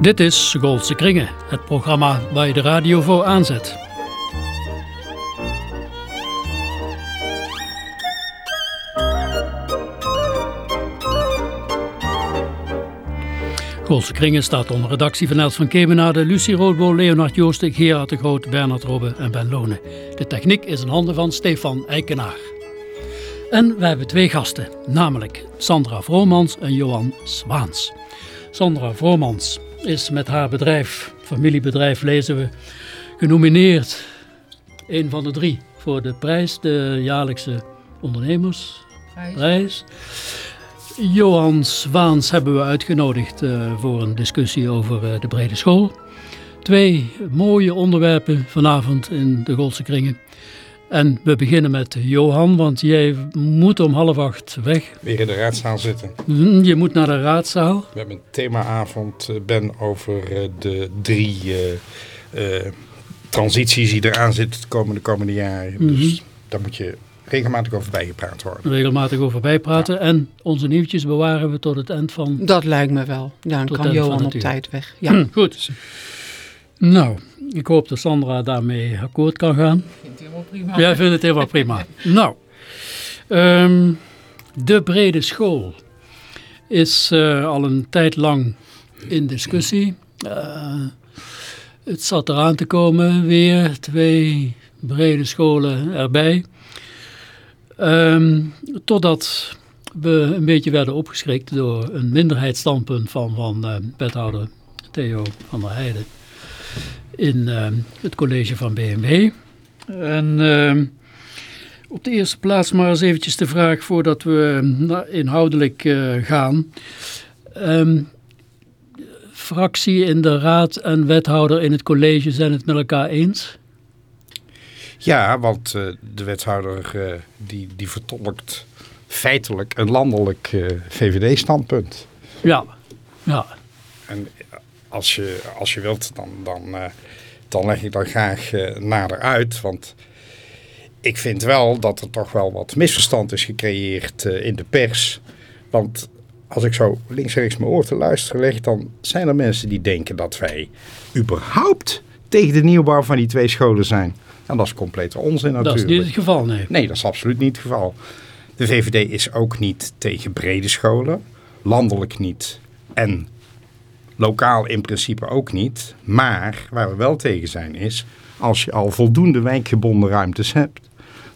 Dit is Goldse Kringen, het programma waar je de radio voor aanzet. Goldse Kringen staat onder redactie van Els van Kemenade, Lucie Roodbol, Leonard Joostik, Gerard de Groot, Bernard Robbe en Ben Lonen. De techniek is in handen van Stefan Eikenaar. En we hebben twee gasten, namelijk Sandra Vromans en Johan Zwaans. Sandra Vromans is met haar bedrijf, familiebedrijf lezen we, genomineerd, een van de drie, voor de prijs, de jaarlijkse ondernemersprijs. Johan Zwaans hebben we uitgenodigd uh, voor een discussie over uh, de brede school. Twee mooie onderwerpen vanavond in de Goldse Kringen. En we beginnen met Johan, want jij moet om half acht weg. Weer in de raadzaal zitten. Je moet naar de raadzaal. We hebben een themaavond, eh, Ben, over de drie uh, uh, transities die eraan zitten de komende, komende jaren. Mm -hmm. Dus daar moet je regelmatig over bijgepraat worden. Regelmatig over bijpraten. Ja. En onze nieuwtjes bewaren we tot het eind van... Dat lijkt me wel. Ja, dan kan Johan op tijd weg. Ja. Hm, goed. Nou, ik hoop dat Sandra daarmee akkoord kan gaan. Ik vind het helemaal prima. Ja, ik vind het helemaal prima. nou, um, de brede school is uh, al een tijd lang in discussie. Uh, het zat eraan te komen, weer twee brede scholen erbij. Um, totdat we een beetje werden opgeschrikt door een minderheidsstandpunt van, van uh, wethouder Theo van der Heijden in uh, het college van BMW. En uh, op de eerste plaats maar eens eventjes de vraag voordat we uh, inhoudelijk gaan. Um, fractie in de raad en wethouder in het college zijn het met elkaar eens? Ja, want uh, de wethouder uh, die, die vertolkt feitelijk een landelijk uh, VVD-standpunt. Ja, ja. En als je, als je wilt, dan, dan, dan leg ik dat graag nader uit. Want ik vind wel dat er toch wel wat misverstand is gecreëerd in de pers. Want als ik zo links en rechts mijn oor te luisteren leg, dan zijn er mensen die denken dat wij überhaupt tegen de nieuwbouw van die twee scholen zijn. En dat is complete onzin natuurlijk. Dat is niet het geval, nee. Nee, dat is absoluut niet het geval. De VVD is ook niet tegen brede scholen. Landelijk niet. En lokaal in principe ook niet. Maar waar we wel tegen zijn is... als je al voldoende wijkgebonden ruimtes hebt...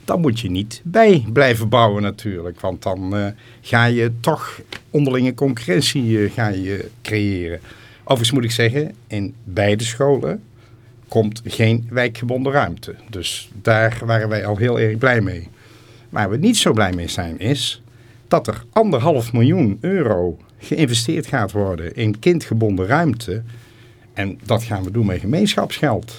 dan moet je niet bij blijven bouwen natuurlijk. Want dan uh, ga je toch onderlinge concurrentie uh, ga je creëren. Overigens moet ik zeggen, in beide scholen komt geen wijkgebonden ruimte. Dus daar waren wij al heel erg blij mee. Waar we niet zo blij mee zijn is dat er anderhalf miljoen euro geïnvesteerd gaat worden in kindgebonden ruimte. En dat gaan we doen met gemeenschapsgeld.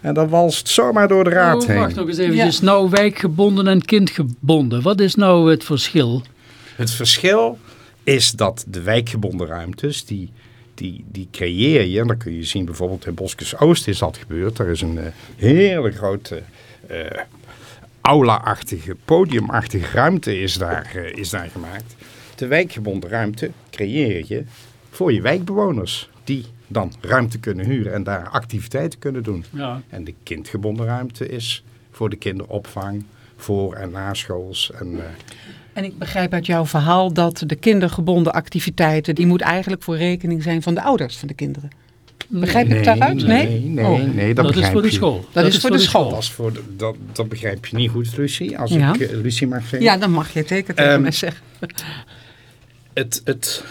En dat walst zomaar door de raad oh, heen. Wacht nog eens even. Ja. Nou wijkgebonden en kindgebonden. Wat is nou het verschil? Het verschil is dat de wijkgebonden ruimtes... die die, die creëer je. En dan kun je zien bijvoorbeeld in Boskes Oost is dat gebeurd. Er is een uh, hele grote uh, aula-achtige, podiumachtige ruimte is daar, uh, is daar gemaakt. De wijkgebonden ruimte creëer je voor je wijkbewoners. Die dan ruimte kunnen huren en daar activiteiten kunnen doen. Ja. En de kindgebonden ruimte is voor de kinderopvang, voor- en naschools. En, en ik begrijp uit jouw verhaal dat de kindergebonden activiteiten... die moet eigenlijk voor rekening zijn van de ouders van de kinderen. Begrijp nee, ik daaruit? Nee, nee, nee, oh. nee dat, dat is voor de school. Dat, dat is, is voor de, de school. Dat, voor de, dat, dat begrijp je niet goed, Lucie. Als ja. ik uh, Lucie mag zeggen. Ja, dan mag je het zeker tegen um, mij zeggen. Het, het,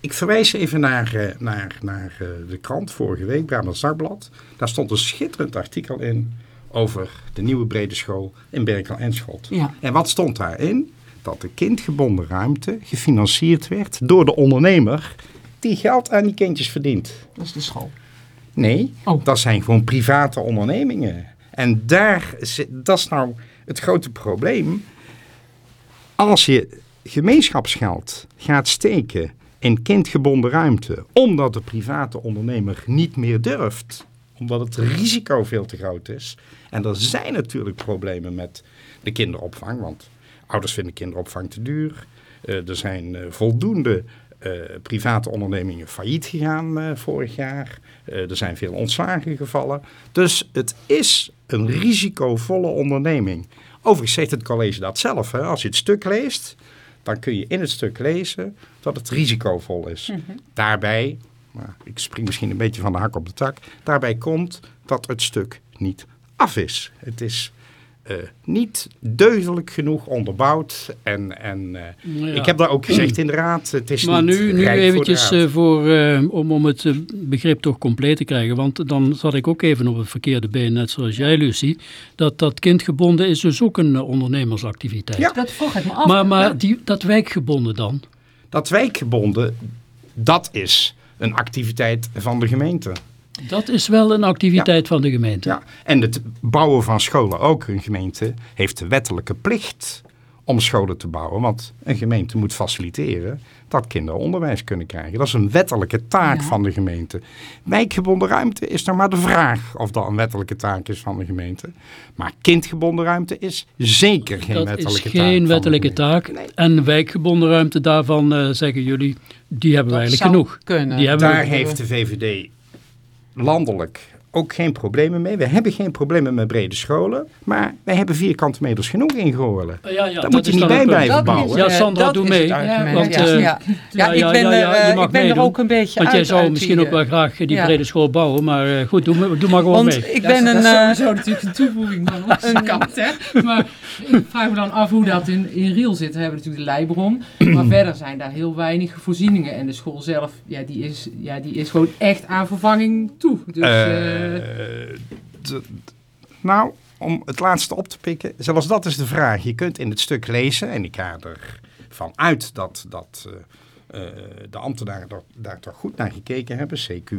ik verwijs even naar, uh, naar, naar uh, de krant vorige week, Brabant Dagblad. Daar stond een schitterend artikel in over de nieuwe brede school in Berkel en Schot. Ja. En wat stond daarin? dat de kindgebonden ruimte gefinancierd werd door de ondernemer die geld aan die kindjes verdient. Dat is de school. Nee, oh. dat zijn gewoon private ondernemingen. En daar zit, dat is nou het grote probleem. Als je gemeenschapsgeld gaat steken in kindgebonden ruimte, omdat de private ondernemer niet meer durft, omdat het risico veel te groot is. En er zijn natuurlijk problemen met de kinderopvang, want Ouders vinden kinderopvang te duur. Uh, er zijn uh, voldoende eh, private ondernemingen failliet gegaan eh, vorig jaar. Eh, er zijn veel ontslagen gevallen. Dus het is een risicovolle onderneming. Overigens zegt het college dat zelf. Hè? Als je het stuk leest, dan kun je in het stuk lezen dat het risicovol is. Daarbij, maar ik spring misschien een beetje van de hak op de tak, daarbij komt dat het stuk niet af is. Het is eh, niet deugdelijk genoeg onderbouwd. En, en eh, Ja. ik heb daar ook gezegd in de raad, het is Maar niet nu, nu eventjes voor eh, voor, om, om het begrip toch compleet te krijgen. Want dan zat ik ook even op het verkeerde been, net zoals jij Lucie. Dat dat kindgebonden is dus ook een ondernemersactiviteit. Ja. Dat vroeg ik me af. Maar, maar Ja. die, dat wijkgebonden dan? Dat wijkgebonden, dat is een activiteit van de gemeente. Dat is wel een activiteit van de gemeente. Ja. En het bouwen van scholen ook. Een gemeente heeft de wettelijke plicht om scholen te bouwen. Want een gemeente moet faciliteren dat kinderen onderwijs kunnen krijgen. Dat is een wettelijke taak Ja. van de gemeente. Wijkgebonden ruimte is nog maar de vraag of dat een wettelijke taak is van de gemeente. Maar kindgebonden ruimte is zeker geen dat is wettelijke taak. geen van de wettelijke taak. Nee. En wijkgebonden ruimte daarvan, eh, zeggen jullie, die hebben we Dat eigenlijk zou genoeg. kunnen. Die hebben we- Daar heeft de VVD landelijk ook geen problemen mee. We hebben geen problemen met brede scholen. Maar wij hebben vierkante meters genoeg in Goorlen. Ja, ja, Daar dat moet je niet bij blijven bouwen. Ja, eh, Sandra, dat doe mee. want, ja. eh, ja. Ja, ik ben, ja, ja, er, eh, ik ben er ook een beetje Want jij zou misschien die, ook wel graag die ja. brede school bouwen, maar eh, goed, doe, maar- doe maar gewoon Want mee. ik ben een... dat is eh, sowieso natuurlijk een toevoeging van onze kant. Hè? Maar ik vraag me dan af hoe dat in, in Riel zit. We hebben natuurlijk de Leibron. Maar verder zijn daar heel weinig voorzieningen. En de school zelf, ja, die is, ja, die is gewoon echt aan vervanging toe. Dus, eh, nou, om het laatste op te pikken. Zelfs dat is de vraag. Je kunt in het stuk lezen. En ik ga ervan uit dat, dat eh, eh, de ambtenaren daar, daar toch goed naar gekeken hebben. CQ.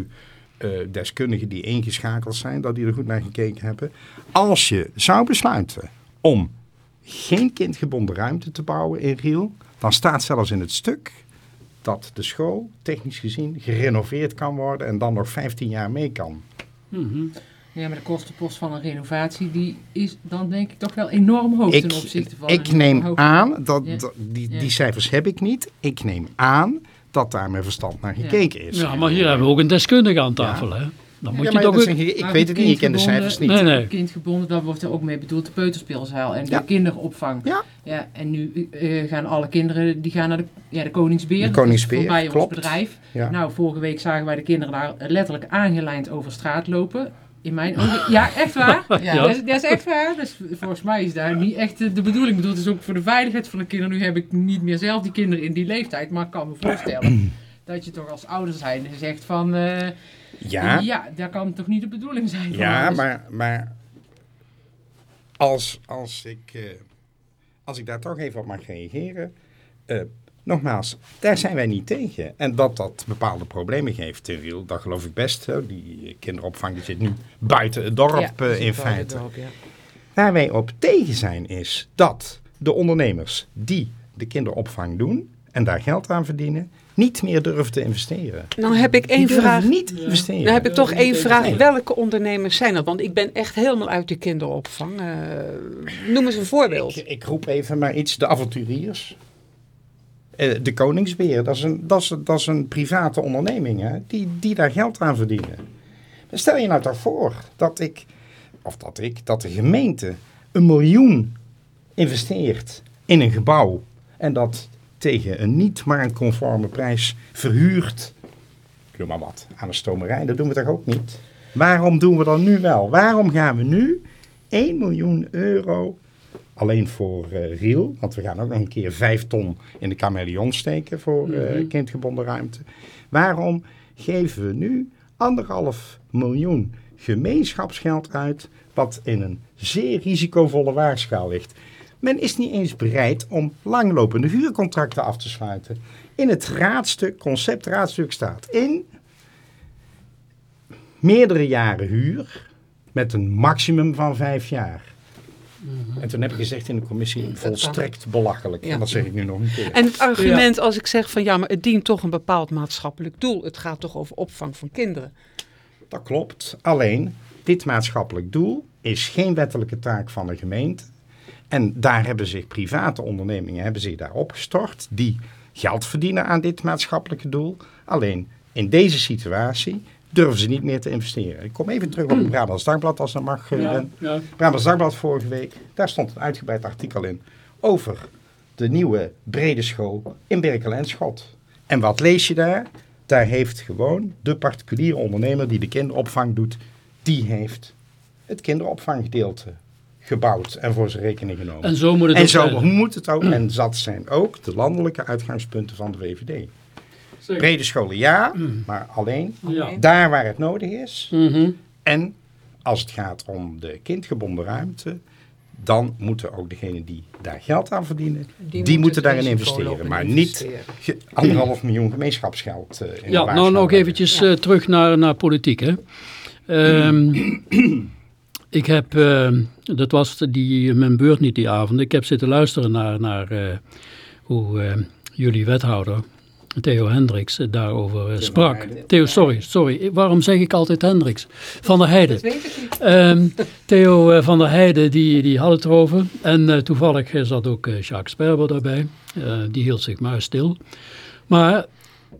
eh, deskundigen die ingeschakeld zijn, dat die er goed naar gekeken hebben. Als je zou besluiten om geen kindgebonden ruimte te bouwen in Riel, dan staat zelfs in het stuk dat de school technisch gezien gerenoveerd kan worden en dan nog 15 jaar mee kan. Mhm. ja, maar de kostenpost van een renovatie, die is dan denk ik toch wel enorm hoog ten Ik, opzichte van... ik neem hoog- aan, dat, Ja. dat- die, Ja. die cijfers heb ik niet, ik neem aan dat daar met verstand naar gekeken is. Ja, maar hier hebben we ook een deskundige aan tafel. Hè? Dan moet Ja, je maar toch ook... een ge- ik Maar weet het niet, ik ken de cijfers niet. Nee, nee. Kindgebonden, daar wordt er ook mee bedoeld de peuterspeelzaal en de Ja. kinderopvang. Ja. Ja, en nu eh, gaan alle kinderen die gaan naar de, ja, de Koningsbeer. De Koningsbeer, klopt. ons bedrijf. Ja. Nou, vorige week zagen wij de kinderen daar letterlijk aangelijnd over straat lopen. In mijn ogen. Ja, echt waar. Ja. Dat, is, dat is echt waar. Dus volgens mij is daar niet echt de bedoeling. Ik bedoel, het is ook voor de veiligheid van de kinderen. Nu heb ik niet meer zelf die kinderen in die leeftijd. Maar ik kan me voorstellen dat je toch als ouder zijn zegt van... eh, Ja, ja, dat kan toch niet de bedoeling zijn ja maar, maar als, als, ik, eh, als ik daar toch even op mag reageren. eh, nogmaals, daar zijn wij niet tegen. En dat dat bepaalde problemen geeft Riel, dat geloof ik best. Hè. Die kinderopvang die zit nu buiten het dorp Ja, eh, in feite. dorp, ja. Waar wij op tegen zijn is dat de ondernemers die de kinderopvang doen en daar geld aan verdienen, niet meer durven te investeren. Nou heb ik één vraag. niet investeren. Dan heb ik toch Ja, één vraag. Welke ondernemers zijn dat? Want ik ben echt helemaal uit de kinderopvang. Eh, noem eens een voorbeeld. Ik, ik roep even maar iets, de avonturiers. Eh, de Koningsbeer, dat is een, dat is, dat is een private onderneming hè, die, die daar geld aan verdienen. Maar stel je nou toch voor dat ik, of dat ik, dat de gemeente een miljoen investeert in een gebouw en dat tegen een niet marktconforme prijs verhuurt, ik noem maar wat, aan een stomerij. Dat doen we toch ook niet? Waarom doen we dat nu wel? Waarom gaan we nu 1 miljoen euro alleen voor eh Riel, want we gaan ook nog een keer 5 ton in de chameleon steken voor eh, kindgebonden ruimte. Waarom geven we nu anderhalf miljoen gemeenschapsgeld uit, wat in een zeer risicovolle waarschaal ligt? Men is niet eens bereid om langlopende huurcontracten af te sluiten. In het raadstuk, conceptraadstuk staat in meerdere jaren huur met een maximum van vijf jaar. En toen heb ik gezegd in de commissie, volstrekt belachelijk. Ja. En dat zeg ik nu nog een keer. En het argument als ik zeg van ja, maar het dient toch een bepaald maatschappelijk doel. Het gaat toch over opvang van kinderen. Dat klopt. Alleen, dit maatschappelijk doel is geen wettelijke taak van de gemeente. En daar hebben zich private ondernemingen hebben zich daar opgestort. Die geld verdienen aan dit maatschappelijke doel. Alleen in deze situatie durven ze niet meer te investeren. Ik kom even terug op het Brabants Dagblad als dat mag. eh, ja. Brabants Dagblad vorige week, daar stond een uitgebreid artikel in over de nieuwe brede school in Berkel en Schot. En wat lees je daar? Daar heeft gewoon de particuliere ondernemer die de kinderopvang doet, die heeft het kinderopvanggedeelte gebouwd en voor zijn rekening genomen. En zo moet het En ook zo zijn. moet het ook. En dat zijn ook de landelijke uitgangspunten van de VVD. Zeker. Brede scholen ja, maar alleen Ja. daar waar het nodig is. Mhm. En als het gaat om de kindgebonden ruimte, dan moeten ook degenen die daar geld aan verdienen, die, moeten daarin investeren. Maar niet anderhalf miljoen gemeenschapsgeld eh, in de Ja, nou nog eventjes eh, terug naar, naar politiek. Hè. Ehm, ik heb, ehm, dat was die, mijn beurt niet die avond, ik heb zitten luisteren naar, naar eh, hoe eh, jullie wethouder Theo Hendricks eh, daarover eh, sprak. Theo, sorry, sorry, waarom zeg ik altijd Hendricks? Van der Heijden. Ehm, Theo van der Heijden die, die had het erover. En toevallig zat ook Jacques Sperber daarbij. Die hield zich maar stil. Maar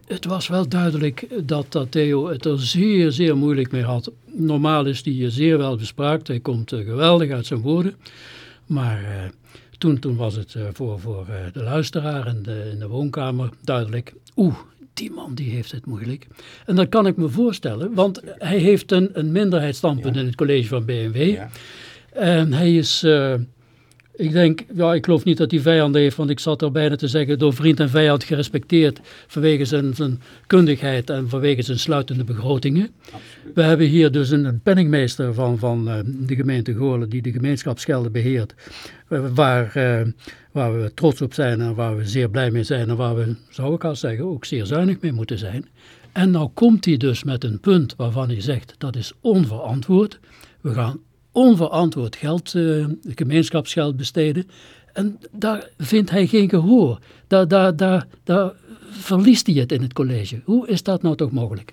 het was wel duidelijk dat, Theo het er zeer, zeer moeilijk mee had. Normaal is hij zeer wel bespraakt. Hij komt eh, geweldig uit zijn woorden. Maar eh, toen, toen was het eh, voor, voor de luisteraar in de, in de woonkamer duidelijk. Oeh, die man die heeft het moeilijk. En dat kan ik me voorstellen, want hij heeft een, een minderheidsstandpunt in het college van BMW. Ja. En hij is, ik denk, ja, ik geloof niet dat hij vijanden heeft, want ik zat er bijna te zeggen, door vriend en vijand gerespecteerd vanwege zijn, zijn kundigheid en vanwege zijn sluitende begrotingen. We hebben hier dus een, een penningmeester van, van eh, de gemeente Goorlen die de gemeenschapsgelden beheert, eh, waar, eh, waar we trots op zijn en waar we zeer blij mee zijn en waar we, zou ik al zeggen, ook zeer zuinig mee moeten zijn. En nou komt hij dus met een punt waarvan hij zegt, dat is onverantwoord. We gaan onverantwoord geld, eh, gemeenschapsgeld besteden. En daar vindt hij geen gehoor. Daar, daar, daar, daar verliest hij het in het college. Hoe is dat nou toch mogelijk?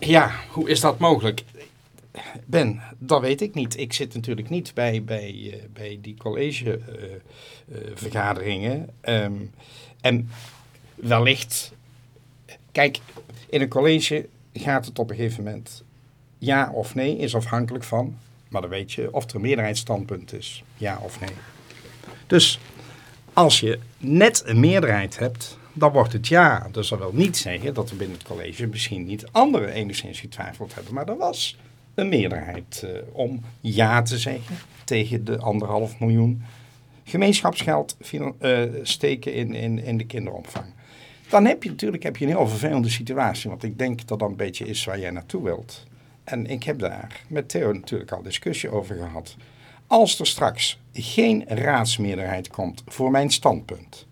Ja, hoe is dat mogelijk? Ben, dat weet ik niet. Ik zit natuurlijk niet bij, bij, eh, bij die collegevergaderingen. Ehm, en wellicht, kijk, in een college gaat het op een gegeven moment ja of nee, is afhankelijk van, maar dan weet je of er een meerderheidsstandpunt is, ja of nee. Dus als je net een meerderheid hebt, dan wordt het ja. Dus dat wil niet zeggen dat we binnen het college misschien niet anderen enigszins getwijfeld hebben. Maar er was een meerderheid eh, om ja te zeggen tegen de anderhalf miljoen gemeenschapsgeld eh, steken in, in, in de kinderopvang. Dan heb je natuurlijk heb je een heel vervelende situatie. Want ik denk dat dat een beetje is waar jij naartoe wilt. En ik heb daar met Theo natuurlijk al discussie over gehad. Als er straks geen raadsmeerderheid komt voor mijn standpunt.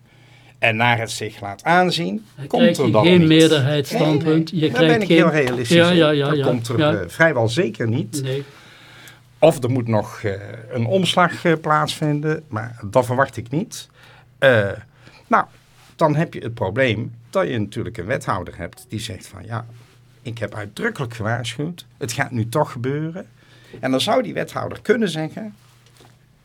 En naar het zich laat aanzien, Dan komt krijg er dan geen niet. meerderheidsstandpunt. Je Daar krijgt ben ik geen... heel realistisch Ja, in. ja, ja, Dat ja. komt er Ja. eh, vrijwel zeker niet. Nee. Of er moet nog eh, een omslag eh, plaatsvinden, maar dat verwacht ik niet. Eh, nou, dan heb je het probleem dat je natuurlijk een wethouder hebt die zegt van ja, ik heb uitdrukkelijk gewaarschuwd, het gaat nu toch gebeuren. En dan zou die wethouder kunnen zeggen,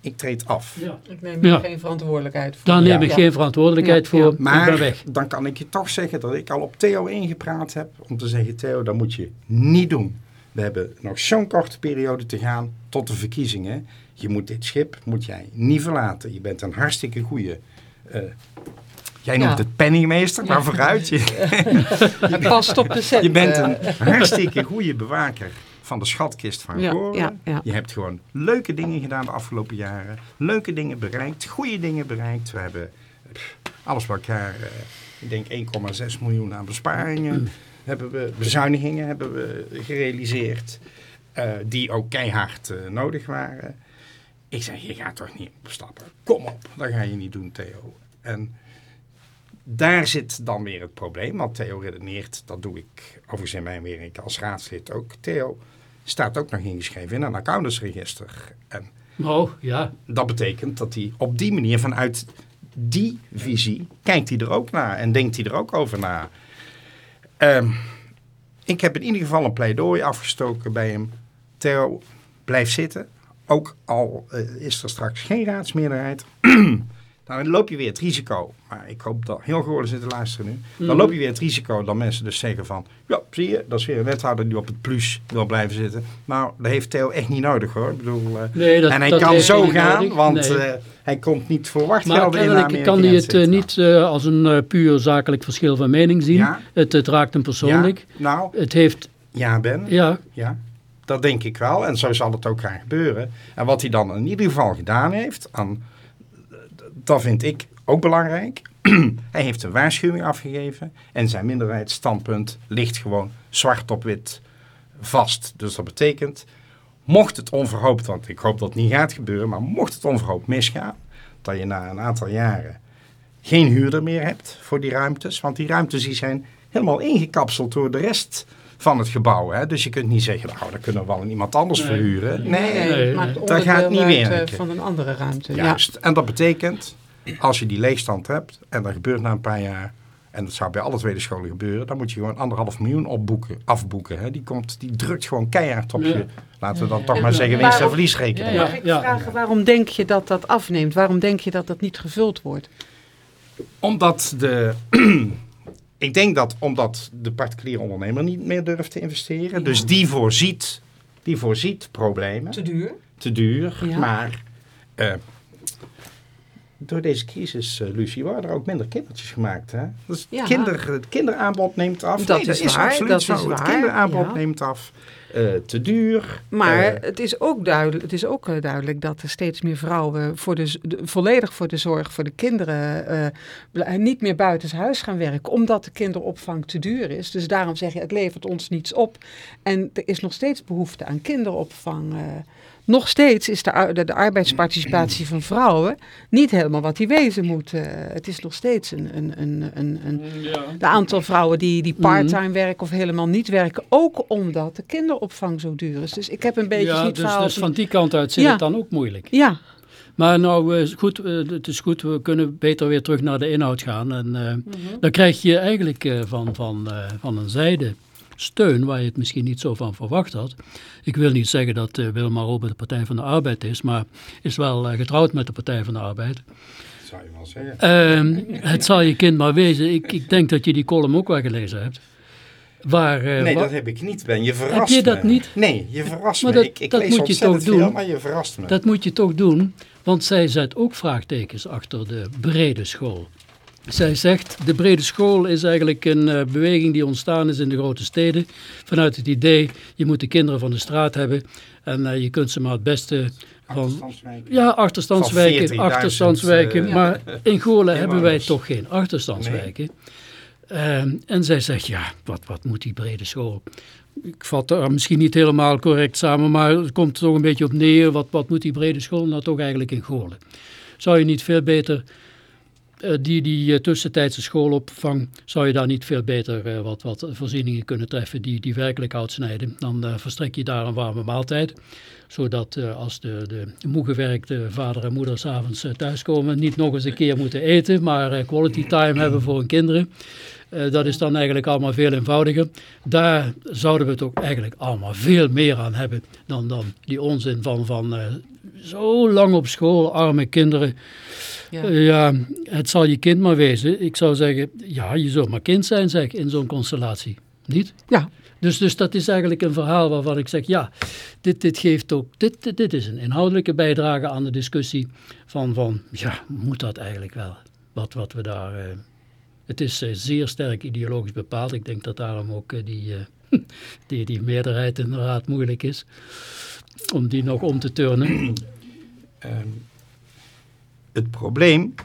ik treed af. Ja. Ik neem Ja. geen verantwoordelijkheid voor. Daar neem Ja. ik geen verantwoordelijkheid Ja, voor. ja. Ik ben Maar weg. dan kan ik je toch zeggen dat ik al op Theo ingepraat heb om te zeggen, Theo, dat moet je niet doen. We hebben nog zo'n korte periode te gaan tot de verkiezingen. Je moet dit schip moet jij niet verlaten. Je bent een hartstikke goeie. eh, jij noemt Ja. het penningmeester, maar vooruit. Je, Het past op de set. je bent eh. een hartstikke goede bewaker van de schatkist van Ja, Goorlen. ja, ja. Je hebt gewoon leuke dingen gedaan de afgelopen jaren. Leuke dingen bereikt, goede dingen bereikt. We hebben pff, alles bij elkaar, eh, ik denk 1,6 miljoen aan besparingen. Hebben we, bezuinigingen hebben we gerealiseerd. eh, die ook keihard nodig waren. Ik zeg, je gaat toch niet opstappen. Kom op, dat ga je niet doen, Theo. En daar zit dan weer het probleem. Want Theo redeneert, dat doe ik overigens in mijn werk als raadslid ook. Theo staat ook nog ingeschreven in een accountantsregister. En Oh, ja. dat betekent dat hij op die manier vanuit die visie kijkt hij er ook naar en denkt hij er ook over na. Ehm, ik heb in ieder geval een pleidooi afgestoken bij hem. Theo, blijf zitten. Ook al eh, is er straks geen raadsmeerderheid. Nou, dan loop je weer het risico. Maar ik hoop dat heel gehoord zitten luisteren nu. Dan Mhm. loop je weer het risico dat mensen dus zeggen van... Ja, zie je, dat is weer een wethouder die op het plus wil blijven zitten. Nou, dat heeft Theo echt niet nodig hoor. Ik bedoel, eh, Nee, dat, en hij dat kan zo gaan, nodig. want Nee. eh, hij komt niet voor maar wachtgelden in Amerika. kan hij het eh, niet als een puur zakelijk verschil van mening zien. Ja. Het, het raakt hem persoonlijk. Ja, nou, Het heeft, ja Ben, ja, ja, dat denk ik wel. En zo zal het ook gaan gebeuren. En wat hij dan in ieder geval gedaan heeft, aan, dat vind ik ook belangrijk. hij heeft een waarschuwing afgegeven en zijn minderheidsstandpunt ligt gewoon zwart op wit vast. Dus dat betekent, mocht het onverhoopt, want ik hoop dat het niet gaat gebeuren, maar mocht het onverhoopt misgaan, dat je na een aantal jaren geen huurder meer hebt voor die ruimtes. Want die ruimtes die zijn helemaal ingekapseld door de rest van het gebouw. Hè? Dus je kunt niet zeggen, nou, dan kunnen we wel iemand anders Nee. verhuren. Nee, Nee, Dat gaat niet uit, eh, werken. van een andere ruimte. Juist. En dat betekent, als je die leegstand hebt en dat gebeurt na een paar jaar, en dat zou bij alle tweede scholen gebeuren, dan moet je gewoon anderhalf miljoen opboeken, afboeken. Hè. Die, komt, die drukt gewoon keihard op Ja. je, laten we dan toch En maar zeggen, winst- en verliesrekening. Ja, Mag ik ja. vragen, waarom denk je dat dat afneemt? Waarom denk je dat dat niet gevuld wordt? Omdat de... ik denk dat omdat de particuliere ondernemer niet meer durft te investeren. Dus die voorziet, die voorziet problemen. Te duur? Te duur. Ja. Maar eh, door deze crisis, eh, Lucie, worden er ook minder kindertjes gemaakt. Hè? Dus Ja. kinder, het kinderaanbod neemt af. Dat Nee, is waar, absoluut dat zo. is Het kinderaanbod ja. neemt af. Eh, te duur. Maar Eh, het is ook duidelijk, het is ook duidelijk dat er steeds meer vrouwen voor de, volledig voor de zorg voor de kinderen niet meer buitenshuis gaan werken, omdat de kinderopvang te duur is. Dus daarom zeg je, het levert ons niets op. En er is nog steeds behoefte aan kinderopvang. Nog steeds is de, de, de arbeidsparticipatie van vrouwen niet helemaal wat die wezen moet. eh. het is nog steeds een, een, een, een, een de aantal vrouwen die, die part-time werken of helemaal niet werken. Ook omdat de kinderopvang zo duur is. Dus ik heb een beetje ja niet dus, dus van die kant uit zit Ja. het dan ook moeilijk. Ja, Maar nou, eh, goed, eh, het is goed, we kunnen beter weer terug naar de inhoud gaan. En eh, dan krijg je eigenlijk eh, van, van, eh, van een zijde steun waar je het misschien niet zo van verwacht had. Ik wil niet zeggen dat uh, Willem Robert de Partij van de Arbeid is, maar is wel eh, getrouwd met de Partij van de Arbeid. zou je wel zeggen. Ehm, het zal je kind maar wezen. Ik, ik denk dat je die column ook wel gelezen hebt. Waar, eh, Nee, dat heb ik niet, Ben. Je verrast je dat me. niet? Nee, je verrast Maar me. dat- ik ik dat lees moet je toch veel, doen? maar je verrast me. Dat moet je toch doen, want zij zet ook vraagtekens achter de brede school. Zij zegt, de brede school is eigenlijk een uh, beweging die ontstaan is in de grote steden. Vanuit het idee, je moet de kinderen van de straat hebben en uh, je kunt ze maar het beste van... Achterstandswijken. Ja, achterstandswijken, Van 40.000, achterstandswijken. uh, maar in Goorlen hebben wij toch geen achterstandswijken. Nee. en zij zegt, ja, wat, wat moet die brede school? Ik vat er misschien niet helemaal correct samen, maar het komt er toch een beetje op neer. Wat, wat moet die brede school nou toch eigenlijk in Goorlen? Zou je niet veel beter die, die uh, tussentijdse schoolopvang, zou je daar niet veel beter uh, wat, wat voorzieningen kunnen treffen die, die werkelijk uitsnijden. Dan uh, verstrek je daar een warme maaltijd. Zodat als de, de moegewerkte vader en moeder s'avonds thuiskomen, niet nog eens een keer moeten eten, maar quality time hebben voor hun kinderen. Dat is dan eigenlijk allemaal veel eenvoudiger. Daar zouden we het ook eigenlijk allemaal veel meer aan hebben dan, dan die onzin van, van zo lang op school, arme kinderen. Ja. Uh, ja, het zal je kind maar wezen. Ik zou zeggen, ja, je zult maar kind zijn, zeg in zo'n constellatie. Niet? Ja. Dus, dus dat is eigenlijk een verhaal waarvan ik zeg, ja, dit, dit geeft ook, dit, dit, dit is een inhoudelijke bijdrage aan de discussie van, van ja, moet dat eigenlijk wel? Wat, wat we daar, uh, het is uh, zeer sterk ideologisch bepaald. Ik denk dat daarom ook uh, die, die, die meerderheid in de raad moeilijk is, om die nog om te turnen. Um, het probleem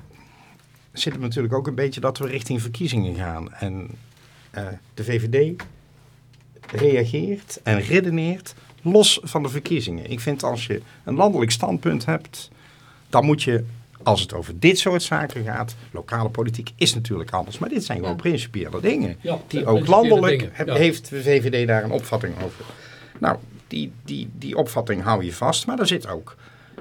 zit er natuurlijk ook een beetje dat we richting verkiezingen gaan. En uh, de VVD reageert en redeneert los van de verkiezingen. Ik vind als je een landelijk standpunt hebt, dan moet je, als het over dit soort zaken gaat, lokale politiek is natuurlijk anders, maar dit zijn gewoon ja. principiële dingen. Ja, die ook landelijk dingen, heb, ja. heeft de VVD daar een opvatting over. Nou, die, die, die opvatting hou je vast, maar daar zit ook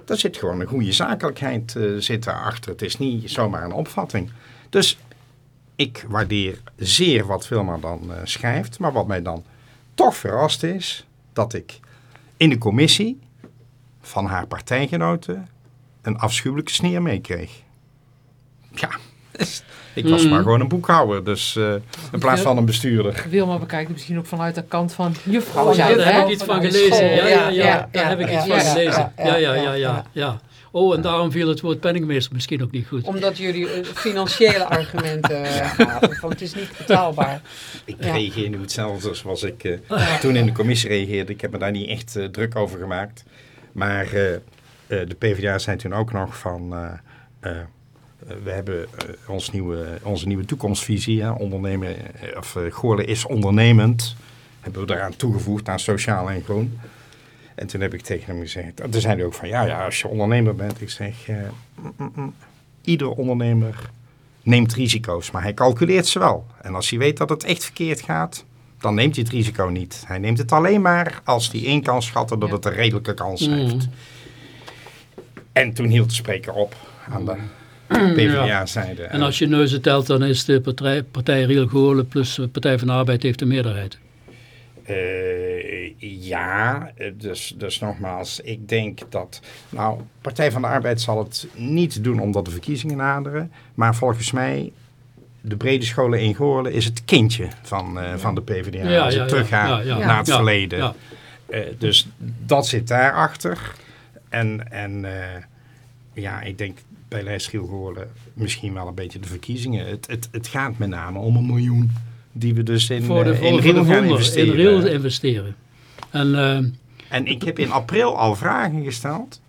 daar zit gewoon een goede zakelijkheid uh, zit daarachter. Het is niet zomaar een opvatting. Dus ik waardeer zeer wat Vilma dan uh, schrijft. Maar wat mij dan toch verrast is, dat ik in de commissie van haar partijgenoten een afschuwelijke sneer meekreeg. Ik was maar gewoon een boekhouder, dus eh, in plaats van een bestuurder. Wilma bekijkt het misschien ook vanuit de kant van juffrouw. Oh, Ja, daar hè? heb ik iets van gelezen. Ja, ja, ja, Ja, daar ja, heb ik iets van gelezen. ja, Ja, ja, ja. Oh, en daarom viel het woord penningmeester misschien ook niet goed. Omdat jullie eh, financiële argumenten eh, gaven, van het is niet betaalbaar. Ik Ja. reageer nu hetzelfde zoals ik eh, toen in de commissie reageerde. Ik heb me daar niet echt druk over gemaakt. Maar eh, eh, de PvdA zei toen ook nog van... eh, we hebben eh, ons nieuwe, onze nieuwe toekomstvisie, hè, ondernemen, eh, of Goorlen is ondernemend, hebben we daaraan toegevoegd aan sociaal en groen. En toen heb ik tegen hem gezegd, toen zei hij ook van, ja, ja, als je ondernemer bent, ik zeg, mm, mm, mm, ieder ondernemer neemt risico's, maar hij calculeert ze wel. En als hij weet dat het echt verkeerd gaat, dan neemt hij het risico niet. Hij neemt het alleen maar als hij één kan schatten dat het een redelijke kans Mhm. heeft. En toen hield de spreker op aan de PvdA-zijde. En als je neuzen telt, dan is de partij, partij Riel Goorlen plus Partij van de Arbeid heeft de meerderheid. Eh, ja, eh, dus, dus nogmaals, ik denk dat... Nou, Partij van de Arbeid zal het niet doen omdat de verkiezingen naderen. Maar volgens mij, de brede scholen in Goorlen is het kindje van, eh, van de PvdA. als ik terugga ja, ja. naar het Ja, verleden. ja. Eh, dus dat zit daarachter. En, en ja, ik denk bij Lijstriel Goorlen misschien wel een beetje de verkiezingen. Het, het, het gaat met name om een miljoen die we dus in, Voor de, eh, voor, in Riel gaan investeren. in Riel investeren. En eh, En ik heb in april al vragen gesteld.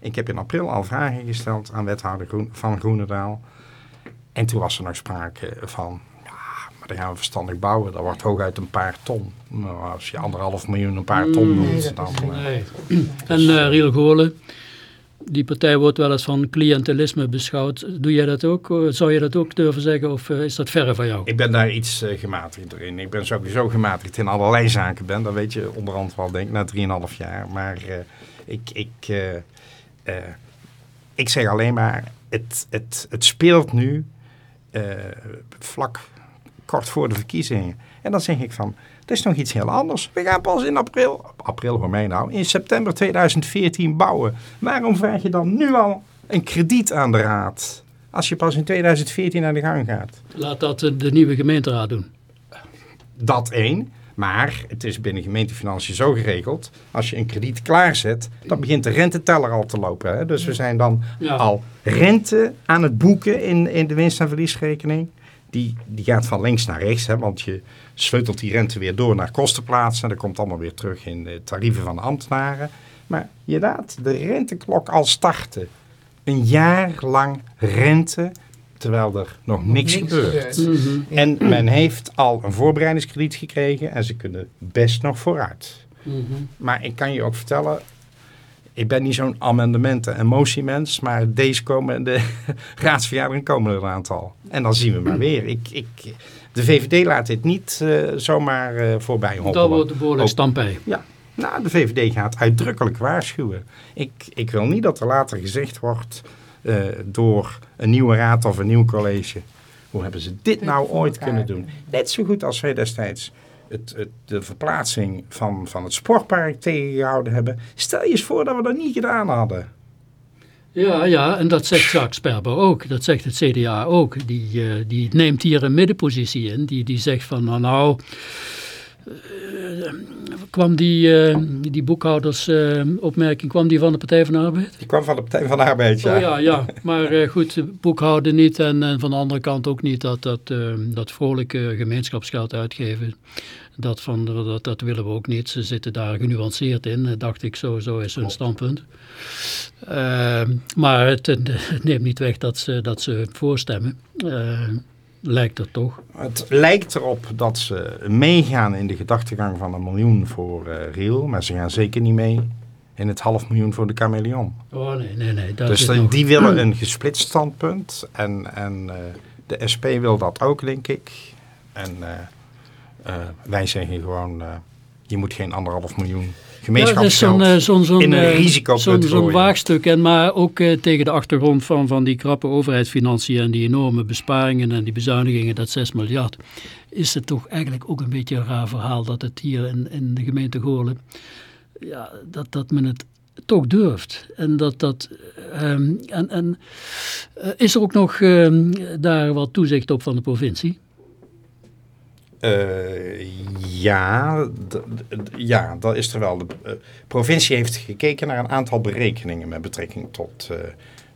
Ik heb in april al vragen gesteld aan wethouder Groen, van Groenendaal. En toen was er nog sprake van, ja, maar dan gaan we verstandig bouwen. Dat wordt hooguit een paar ton. Nou, als je anderhalf miljoen een paar ton Mm, noemt, nee, dan... eh, nee. En eh Riel Goorlen, die partij wordt wel eens van cliëntelisme beschouwd. Doe jij dat ook? Eh, Zou je dat ook durven zeggen of eh, is dat verre van jou? Ik ben daar iets eh, gematigder in. Ik ben sowieso gematigd in allerlei zaken ben. Dat weet je onderhand wel, denk ik, na 3,5 jaar. Maar ik, ik, ik zeg alleen maar, het, het, het speelt nu vlak kort voor de verkiezingen. En dan zeg ik van, het is nog iets heel anders. We gaan pas in april, april voor mij nou, in september 2014 bouwen. Waarom vraag je dan nu al een krediet aan de raad? Als je pas in 2014 aan de gang gaat. Laat dat de nieuwe gemeenteraad doen. Dat één. Maar het is binnen gemeentefinanciën zo geregeld. Als je een krediet klaarzet, dan begint de renteteller al te lopen. Hè? Dus we zijn dan Ja. al rente aan het boeken in, in de winst- en verliesrekening. Die, die gaat van links naar rechts, hè? want je sleutelt die rente weer door naar kostenplaatsen. Dat komt allemaal weer terug in de tarieven van de ambtenaren. Maar je laat de renteklok al starten. Een jaar lang rente, terwijl er nog niks, gebeurt. Mhm. En men heeft al een voorbereidingskrediet gekregen en ze kunnen best nog vooruit. Mhm. Maar ik kan je ook vertellen, ik ben niet zo'n amendementen- en motiemens, maar deze komen, de raadsvergadering komen er een aantal. En dan zien we maar weer. Ik, ik, de VVD laat dit niet eh, zomaar eh, voorbij Dat hobbelen. wordt de behoorlijk stampij. Ja, nou, de VVD gaat uitdrukkelijk waarschuwen. Ik, ik wil niet dat er later gezegd wordt eh, door een nieuwe raad of een nieuw college. Hoe hebben ze dit nou ooit kunnen doen? Net zo goed als wij destijds het, het, de verplaatsing van, van het sportpark tegengehouden hebben. Stel je eens voor dat we dat niet gedaan hadden. Ja, ja, en dat zegt Jacques Sperber ook. Dat zegt het CDA ook. Die, eh, die neemt hier een middenpositie in. Die, die zegt van, nou, nou eh, kwam die, eh, die boekhoudersopmerking, kwam die van de Partij van de Arbeid? Die kwam van de Partij van de Arbeid, ja. Oh ja, ja. Maar goed, boekhouden niet en, en van de andere kant ook niet dat, dat, dat vrolijke gemeenschapsgeld uitgeven. Dat, van, dat, dat willen we ook niet. Ze zitten daar genuanceerd in, eh, dacht ik. Zo, zo is hun standpunt. Eh, maar het, het neemt niet weg dat ze, dat ze voorstemmen. Eh, lijkt er toch. Het lijkt erop dat ze meegaan in de gedachtegang van een miljoen voor eh Riel. Maar ze gaan zeker niet mee in het half miljoen voor de chameleon. Oh nee, nee, nee. Daar Dus die, nog- die willen een gesplitst standpunt. En, en eh, de SP wil dat ook, denk ik. En wij zeggen gewoon, eh, je moet geen anderhalf miljoen Ja, dat is zo'n gemeenschapsgeld... eh, zo'n zo'n in een eh, zo'n waagstuk. En maar ook eh, tegen de achtergrond van, van die krappe overheidsfinanciën en die enorme besparingen en die bezuinigingen, dat 6 miljard, is het toch eigenlijk ook een beetje een raar verhaal dat het hier in, in de gemeente Goorlen, ja, dat, dat men het toch durft. En dat dat. ehm, en en eh, is er ook nog ehm, daar wat toezicht op van de provincie? Eh, ja, ja, dat is er wel. De eh, provincie heeft gekeken naar een aantal berekeningen met betrekking tot eh,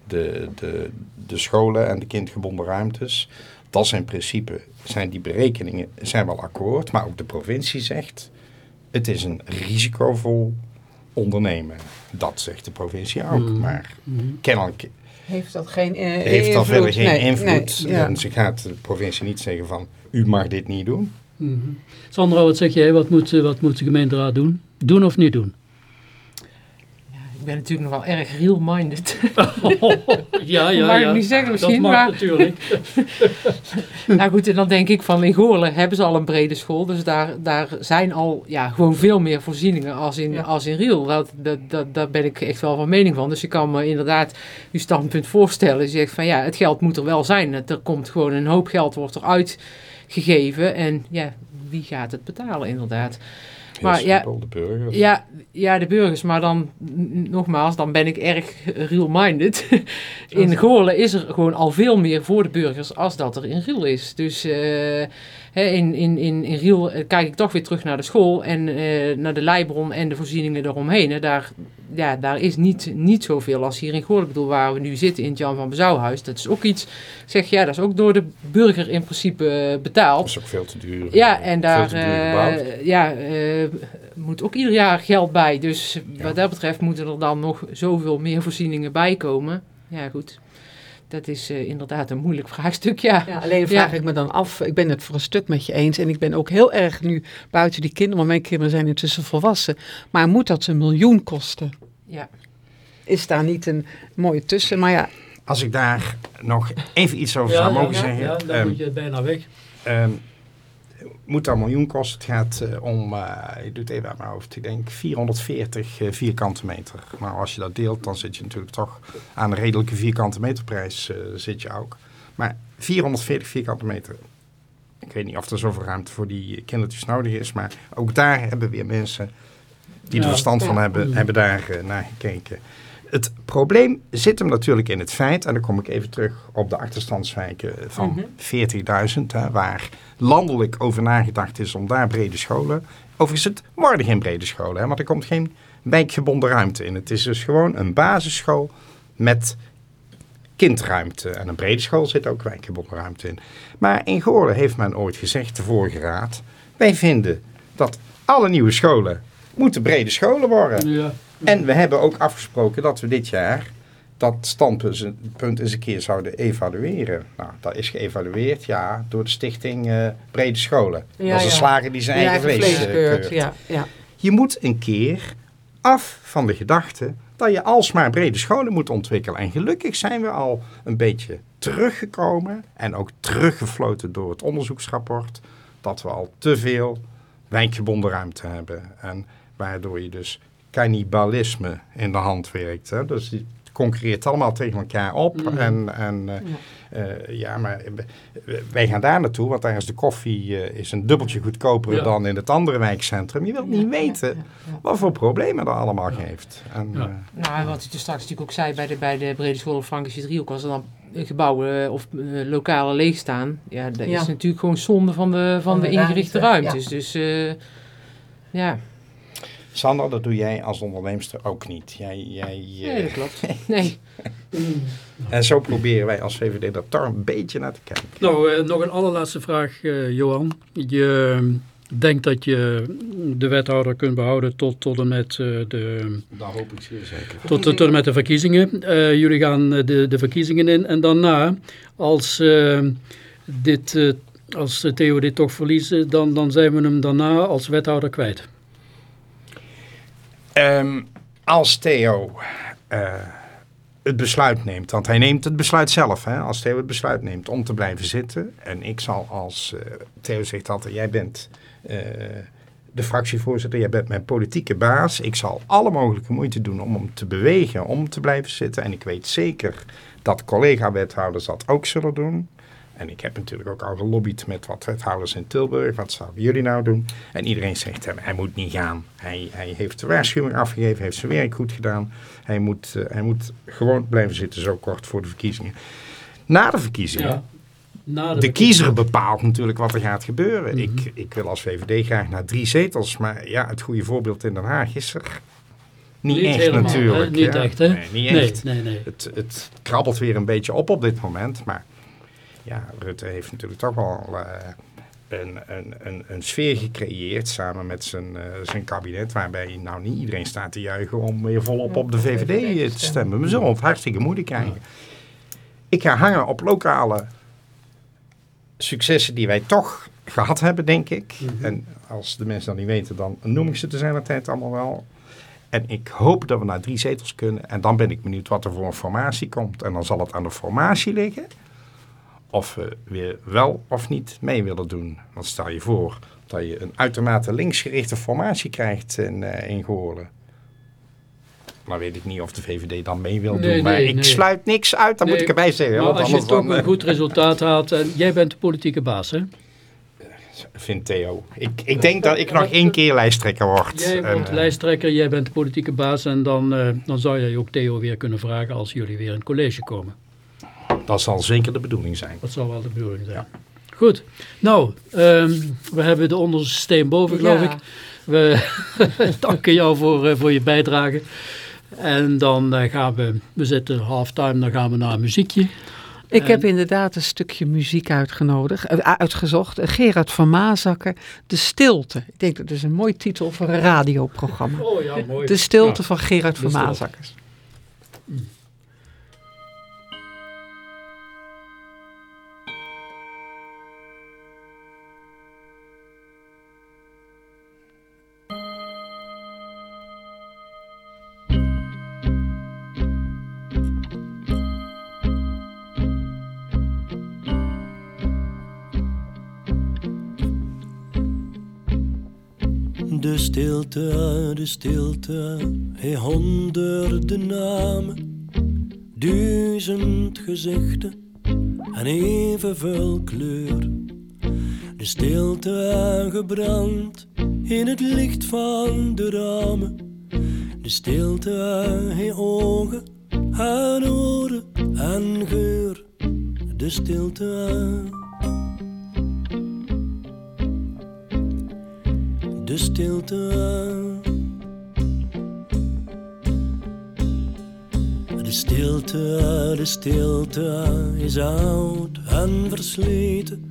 de, de, de scholen en de kindgebonden ruimtes. Dat is in principe, zijn die berekeningen zijn wel akkoord, maar ook de provincie zegt, het is een risicovol ondernemen. Dat zegt de provincie ook, Mm. maar Mm. kennelijk Heeft dat geen eh, heeft dat invloed? verder geen Nee, invloed. nee, ja. En ze gaat de provincie niet zeggen van, u mag dit niet doen. Mhm. Sandra, wat zeg jij? Wat moet, eh, wat moet de gemeenteraad doen? Doen of niet doen? Ja, ik ben natuurlijk nog wel erg real-minded. ja, Dat mag ik niet zeggen Dat misschien, mag maar... natuurlijk. Nou goed, en dan denk ik van in Goorlen hebben ze al een brede school. Dus daar, daar zijn al ja, gewoon veel meer voorzieningen als in, Ja. als in Riel. Dat, dat, dat, daar ben ik echt wel van mening van. Dus je kan me inderdaad uw standpunt voorstellen. Je zegt van ja, het geld moet er wel zijn. Het- Er komt gewoon een hoop geld wordt er uitgegeven. En ja, wie gaat het betalen inderdaad? Heel Maar ja, simpel, de burgers. Ja, ja, de burgers. Maar dan, nogmaals, dan ben ik erg real-minded. in Goorlen is er gewoon al veel meer voor de burgers als dat er in Riel is. Dus eh, in, in, in, in Riel eh, kijk ik toch weer terug naar de school en eh, naar de leibron en de voorzieningen eromheen. En daar, ja, daar is niet, niet zoveel als hier in Goorlen. Ik bedoel, waar we nu zitten in het Jan van Bezouwhuis, dat is ook iets, zeg ja, dat is ook door de burger in principe eh, betaald. Dat is ook veel te duur. Ja, en daar ja, moet ook ieder jaar geld bij. Dus wat dat betreft moeten er dan nog zoveel meer voorzieningen bij komen. Ja, goed. Dat is eh, inderdaad een moeilijk vraagstuk, ja. Ja, alleen vraag Ja. ik me dan af, ik ben het voor een stuk met je eens en ik ben ook heel erg nu buiten die kinderen, want mijn kinderen zijn intussen volwassen, maar moet dat een miljoen kosten? ja. Is daar niet een mooie tussen? Maar ja, Als ik daar nog even iets over zou mogen ja, zeggen. Ja, dan ehm, moet je bijna weg. ehm, moet een miljoen kosten? Het gaat eh, om, eh ik doe het even uit mijn hoofd, ik denk 440 eh, vierkante meter. Nou, als je dat deelt, dan zit je natuurlijk toch aan een redelijke vierkante meterprijs eh, zit je ook. Maar 440 vierkante meter. Ik weet niet of er zoveel ruimte voor die kindertjes nodig is, maar ook daar hebben weer mensen die er verstand van hebben, hebben daar eh, naar gekeken. Het probleem zit hem natuurlijk in het feit, en dan kom ik even terug op de achterstandswijken van Mhm. 40.000, hè, waar landelijk over nagedacht is om daar brede scholen. Overigens, het worden geen brede scholen, hè, want er komt geen wijkgebonden ruimte in. Het is dus gewoon een basisschool met kindruimte. En een brede school zit ook wijkgebonden ruimte in. Maar in Goorlen heeft men ooit gezegd, de vorige raad, wij vinden dat alle nieuwe scholen moeten brede scholen worden. Ja. En we hebben ook afgesproken dat we dit jaar dat standpunt eens een keer zouden evalueren. Nou, dat is geëvalueerd, ja, door de stichting eh, Brede Scholen. Ja, dat is een ja. slager die zijn eigen eigen vlees, vlees eh, keurt. keurt. Ja, ja. Je moet een keer af van de gedachte dat je alsmaar brede scholen moet ontwikkelen. En gelukkig zijn we al een beetje teruggekomen en ook teruggefloten door het onderzoeksrapport dat we al te veel wijkgebonden ruimte hebben. En waardoor je dus cannibalisme in de hand werkt. Hè? Dus die concurreert allemaal tegen elkaar op. Mhm. En, en eh, eh, ja, maar wij gaan daar naartoe, want daar is de koffie eh, is een dubbeltje goedkoper Ja. dan in het andere wijkcentrum. Je wilt niet weten wat voor problemen dat allemaal geeft. En, Ja. eh, Nou, en wat u dus straks natuurlijk ook zei bij de, bij de Brede School of Frankische Driehoek, als er dan gebouwen of uh, lokalen leeg staan, ja, dat Ja. is natuurlijk gewoon zonde van de, van Van de, de ingerichte ruimte, ruimtes. Dus eh, ja, Sander, dat doe jij als onderneemster ook niet. Jij, jij, eh, nee, dat klopt. Nee. En zo proberen wij als VVD dat daar een beetje naar te kijken. Nou, eh, nog een allerlaatste vraag, eh, Johan. Je denkt dat je de wethouder kunt behouden tot, tot en met eh, de... Dat hoop ik zeer zeker. Tot, tot en met de verkiezingen. Eh, jullie gaan eh, de, de verkiezingen in. En daarna, als, eh, dit, eh, als Theo dit toch verliezen, dan, dan zijn we hem daarna als wethouder kwijt. Ehm, als Theo eh, het besluit neemt, want hij neemt het besluit zelf, hè, als Theo het besluit neemt om te blijven zitten, en ik zal als, eh, Theo zegt altijd, jij bent eh, de fractievoorzitter, jij bent mijn politieke baas, ik zal alle mogelijke moeite doen om hem te bewegen, om te blijven zitten, en ik weet zeker dat collega-wethouders dat ook zullen doen. En ik heb natuurlijk ook al gelobbyd met wat wethouders in Tilburg. Wat zouden jullie nou doen? En iedereen zegt hem, hij moet niet gaan. Hij, hij heeft de waarschuwing afgegeven, heeft zijn werk goed gedaan. Hij moet, uh, hij moet gewoon blijven zitten zo kort voor de verkiezingen. Na de verkiezingen... Ja, na de, de kiezer bepaalt natuurlijk wat er gaat gebeuren. Mm -hmm. ik, ik wil als VVD graag naar drie zetels. Maar ja, het goede voorbeeld in Den Haag is er niet, niet echt helemaal, natuurlijk. Hè? Niet ja. echt, hè? Nee, niet echt. Nee, nee, nee. Het, het krabbelt weer een beetje op op dit moment. Maar ja, Rutte heeft natuurlijk toch wel uh, een, een, een, een, sfeer gecreëerd samen met zijn, uh, zijn kabinet. Waarbij nou niet iedereen staat te juichen om weer volop op de VVD te stemmen. We zullen het hartstikke moeilijk krijgen. Ik ga hangen op lokale successen die wij toch gehad hebben, denk ik. Mm -hmm. En als de mensen dat niet weten, dan noem ik ze te zijn tijd allemaal wel. En ik hoop dat we naar drie zetels kunnen. En dan ben ik benieuwd wat er voor een formatie komt. En dan zal het aan de formatie liggen. Of we weer wel of niet mee willen doen. Want stel je voor dat je een uitermate linksgerichte formatie krijgt in, uh, in Goorlen. Maar weet ik niet of de VVD dan mee wil nee, doen. Maar nee, ik nee. sluit niks uit, dan moet ik erbij zeggen. Maar als je toch dan, een uh, goed resultaat haalt. En jij bent de politieke baas, hè? vindt Theo. Ik, ik denk dat ik nog één keer lijsttrekker word. Jij wordt eh, lijsttrekker, jij bent de politieke baas. En dan, eh, dan zou jij ook Theo weer kunnen vragen als jullie weer in het college komen. Dat zal zeker de bedoeling zijn. Dat zal wel de bedoeling zijn. Goed. Nou, ehm, we hebben de onderste steen boven, geloof Ja. ik. We danken jou voor, eh, voor je bijdrage. En dan eh, gaan we, we zitten halftime, dan gaan we naar een muziekje. Ik En- heb inderdaad een stukje muziek uitgenodigd, eh, uitgezocht. Gerard van Maasakker, De Stilte. Ik denk dat is een mooi titel voor een radioprogramma. Oh ja, mooi. De Stilte Ja, van Gerard De van Stilte. Stilte, de stilte, hij honderden namen, duizend gezichten en evenveel kleur. De stilte aangebrand in het licht van de ramen. De stilte, hij ogen, aan oren en geur. De stilte. De stilte. De stilte, de stilte is oud en versleten.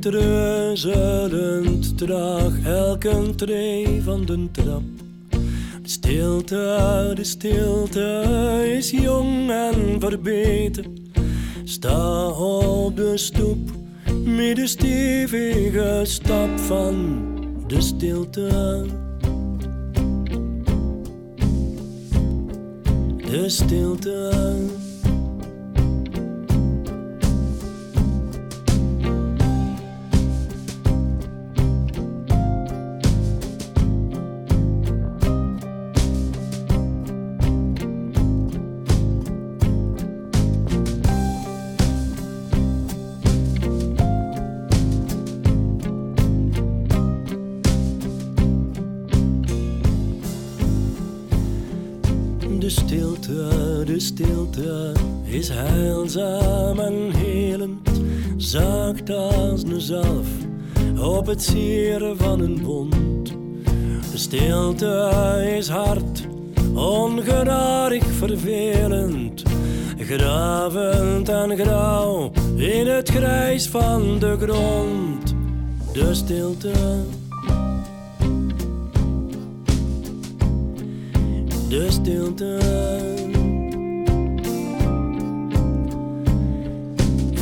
Treuzelend traag elke tree van de trap. De stilte, de stilte is jong en verbeten. Sta op de stoep met de stevige stap van de stilte. De stilte. Is heilzaam en helend, zacht als een zalf op het sieren van een wond. De stilte is hard, ongenadig vervelend, gravend en grauw in het grijs van de grond. De stilte. de stilte.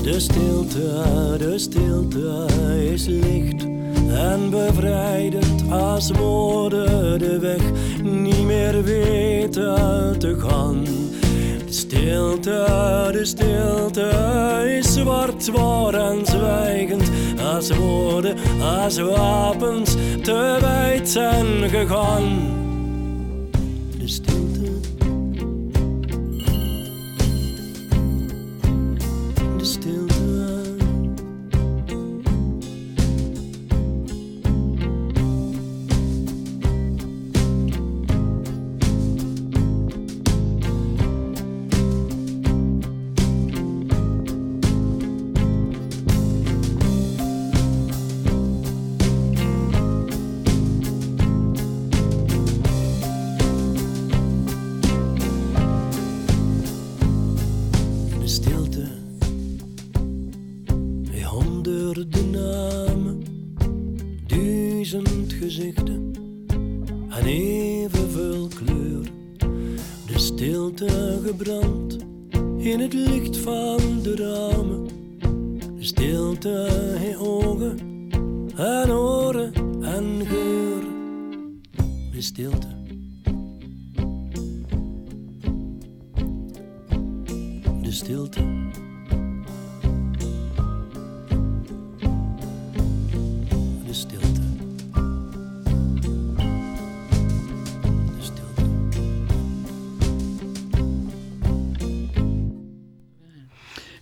De stilte, de stilte is licht en bevrijdend als woorden de weg niet meer weten te gaan. De stilte, de stilte is zwart, zwaar en zwijgend als woorden, als wapens te wijd zijn gegaan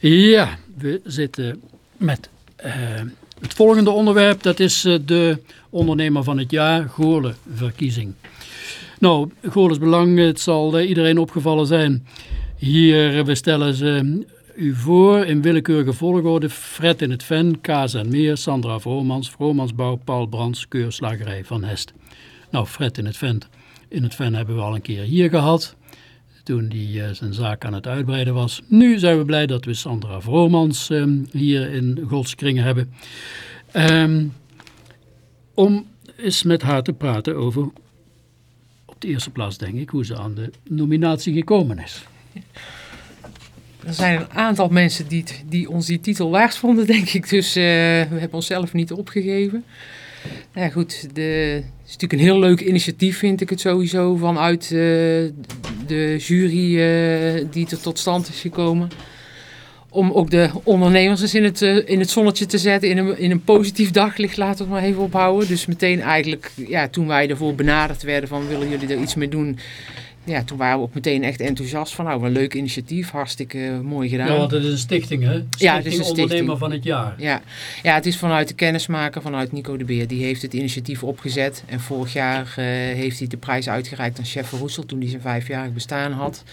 Ja, we zitten met eh, het volgende onderwerp. Dat is eh, de ondernemer van het jaar, Goorlen-verkiezing. Nou, Goorles Belang, het zal eh, iedereen opgevallen zijn. Hier, we stellen ze u voor in willekeurige volgorde. Fred in het Ven, Kaas en Meer, Sandra Vromans, Vromansbouw, Paul Brands, Keurslagerij van Hest. Nou, Fred in het Ven, in het Ven hebben we al een keer hier gehad toen hij eh, zijn zaak aan het uitbreiden was. Nu zijn we blij dat we Sandra Vromans eh, hier in Goldskringen hebben. Ehm, om eens met haar te praten over, op de eerste plaats denk ik, hoe ze aan de nominatie gekomen is. Er zijn een aantal mensen die, die ons die titel waard vonden, denk ik. Dus eh, we hebben onszelf niet opgegeven. Nou ja, goed, het is natuurlijk een heel leuk initiatief, vind ik het sowieso, vanuit eh, de jury eh, die er tot stand is gekomen. Om ook de ondernemers eens in het, eh, in het zonnetje te zetten, in een, in een positief daglicht, laten we het maar even ophouden. Dus meteen eigenlijk, ja, toen wij ervoor benaderd werden van willen jullie er iets mee doen, ja, toen waren we ook meteen echt enthousiast van, nou, een leuk initiatief, hartstikke eh, mooi gedaan. Ja, want het is een stichting hè? Stichting Ja, het is een stichting. Ondernemer van het jaar. Ja. ja, het is vanuit de kennismaker, vanuit Nico de Beer. Die heeft het initiatief opgezet. En vorig jaar eh, heeft hij de prijs uitgereikt aan Chef Roesel toen hij zijn vijfjarig bestaan had.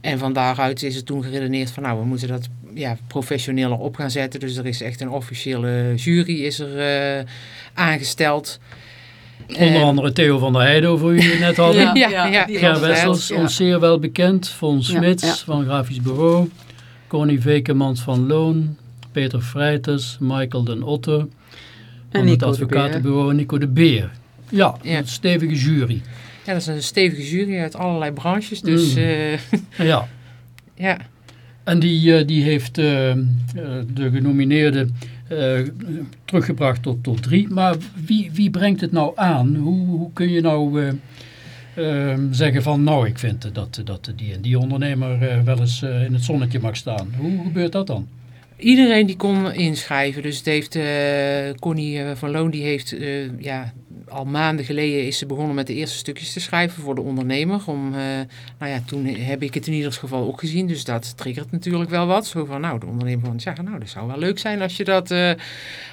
En van daaruit is het toen geredeneerd van nou, we moeten dat ja, professioneler op gaan zetten. Dus er is echt een officiële jury is er eh, aangesteld. Onder En- andere Theo van der Heijden, over wie we net hadden. Ja, ja, ja, Ger. Wessels, Ja. ons zeer wel bekend. Von Smits ja. van Grafisch Bureau. Connie Vekemans van Loon. Peter Freites, Michael den Otter. En Van het advocatenbureau Nico de Beer. Ja, Ja. een stevige jury. Ja, dat is een stevige jury uit allerlei branches. Dus Mm. eh, Ja. ja, En die, eh, die heeft eh, eh, de genomineerde eh, teruggebracht tot, tot drie. Maar wie, wie brengt het nou aan? Hoe, hoe kun je nou eh, eh, zeggen van nou ik vind dat, dat die en die ondernemer eh, wel eens in het zonnetje mag staan? Hoe gebeurt dat dan? Iedereen die kon inschrijven. Dus het heeft Connie van Loon, die heeft ja, al maanden geleden is ze begonnen met de eerste stukjes te schrijven voor de ondernemer. Om, eh, nou ja, toen heb ik het in ieder geval ook gezien. Dus dat triggert natuurlijk wel wat. Zo van, nou, de ondernemer van zeggen, nou, dat zou wel leuk zijn als je dat, eh,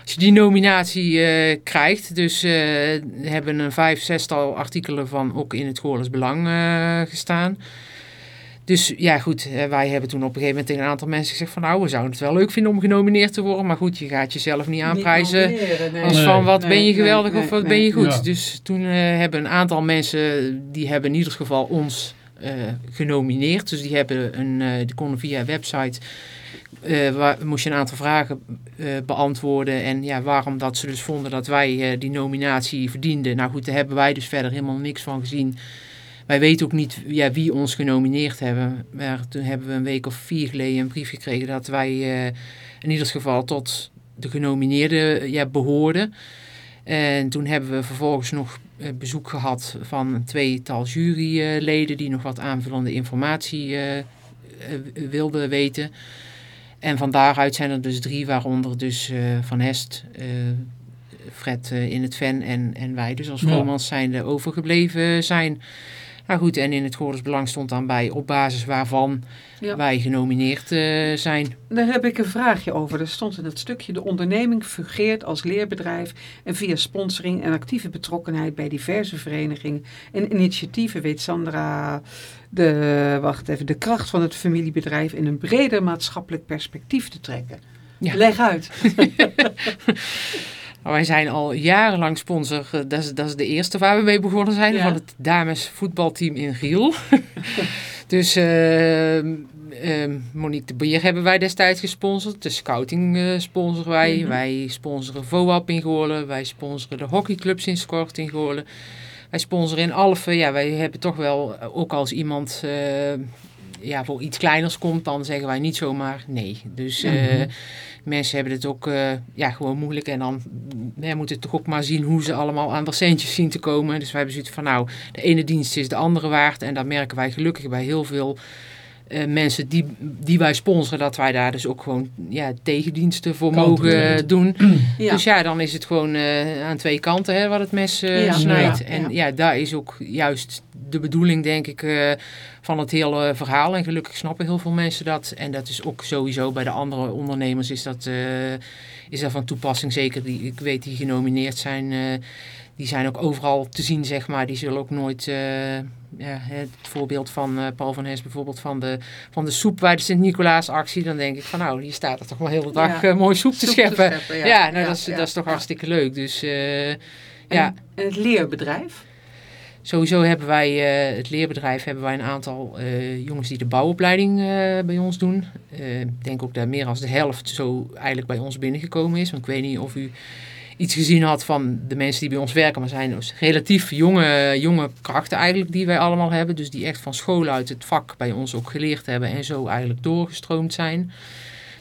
als je die nominatie eh, krijgt. Dus we hebben een vijf, zestal artikelen van ook in het Goorles Belang gestaan. Dus ja, goed, wij hebben toen op een gegeven moment tegen een aantal mensen gezegd van nou, we zouden het wel leuk vinden om genomineerd te worden. Maar goed, je gaat jezelf niet aanprijzen Niet nee. als Nee. van wat Nee, ben je geweldig nee, of wat nee. ben je goed. Ja. Dus toen eh, hebben een aantal mensen, die hebben in ieder geval ons eh, genomineerd. Dus die hebben een, eh die konden via website, eh, waar, moest je een aantal vragen eh, beantwoorden. En ja, waarom dat ze dus vonden dat wij eh, die nominatie verdienden. Nou goed, daar hebben wij dus verder helemaal niks van gezien. Wij weten ook niet ja, wie ons genomineerd hebben. Maar toen hebben we een week of vier geleden een brief gekregen dat wij eh, in ieder geval tot de genomineerden ja, behoorden. En toen hebben we vervolgens nog eh, bezoek gehad van een tweetal juryleden die nog wat aanvullende informatie eh, wilden weten. En van daaruit zijn er dus drie, waaronder dus Van Hest, Fred in het Ven en, en wij dus als Ja. Vromans zijnde overgebleven zijn. Nou goed, en in het Goorles Belang stond dan bij op basis waarvan Ja. wij genomineerd eh, zijn. Daar heb ik een vraagje over. Er stond in het stukje... De onderneming fungeert als leerbedrijf... en via sponsoring en actieve betrokkenheid... bij diverse verenigingen en initiatieven... weet Sandra de, wacht even, de kracht van het familiebedrijf... in een breder maatschappelijk perspectief te trekken. Ja. Leg uit. Maar wij zijn al jarenlang sponsor. eh, Dat is, dat is de eerste waar we mee begonnen zijn. Ja. Van het damesvoetbalteam in Riel. dus ehm, ehm, Monique de Beer hebben wij destijds gesponsord. De scouting eh, sponsoren wij. Mhm. Wij sponsoren VOAP in Goorlen. Wij sponsoren de hockeyclubs in Skort in Goorlen. Wij sponsoren in Alphen. Ja, wij hebben toch wel, eh, ook als iemand ja, voor iets kleiners komt, dan zeggen wij niet zomaar nee. Dus eh, mensen hebben het ook eh, ja, gewoon moeilijk. En dan mm, moeten het toch ook maar zien hoe ze allemaal aan de centjes zien te komen. Dus wij hebben zoiets van, nou, de ene dienst is de andere waard. En dat merken wij gelukkig bij heel veel eh, mensen die, die wij sponsoren, dat wij daar dus ook gewoon ja, tegendiensten voor mogen eh, doen. Ja. Dus ja, dan is het gewoon eh, aan twee kanten hè, wat het mes Ja. snijdt. Ja. En Ja. daar is ook juist de bedoeling, denk ik, van het hele verhaal. En gelukkig snappen heel veel mensen dat. En dat is ook sowieso bij de andere ondernemers is dat, is dat van toepassing. Zeker die ik weet die genomineerd zijn. Die zijn ook overal te zien, zeg maar. Die zullen ook nooit... eh, ja, het voorbeeld van eh, Paul van Hes bijvoorbeeld van de, van de soep bij de Sint-Nicolaas actie. Dan denk ik van nou, hier staat er toch wel heel de dag Ja. eh, mooi soep te Soep te scheppen. scheppen, ja, ja. nou, dat, is, dat is toch hartstikke leuk. Dus eh, ja, En het leerbedrijf? sowieso hebben wij, het leerbedrijf, hebben wij een aantal jongens die de bouwopleiding bij ons doen. Ik denk ook dat meer dan de helft zo eigenlijk bij ons binnengekomen is. Want ik weet niet of u iets gezien had van de mensen die bij ons werken. Maar zijn dus relatief jonge, jonge krachten eigenlijk die wij allemaal hebben. Dus die echt van school uit het vak bij ons ook geleerd hebben. En zo eigenlijk doorgestroomd zijn.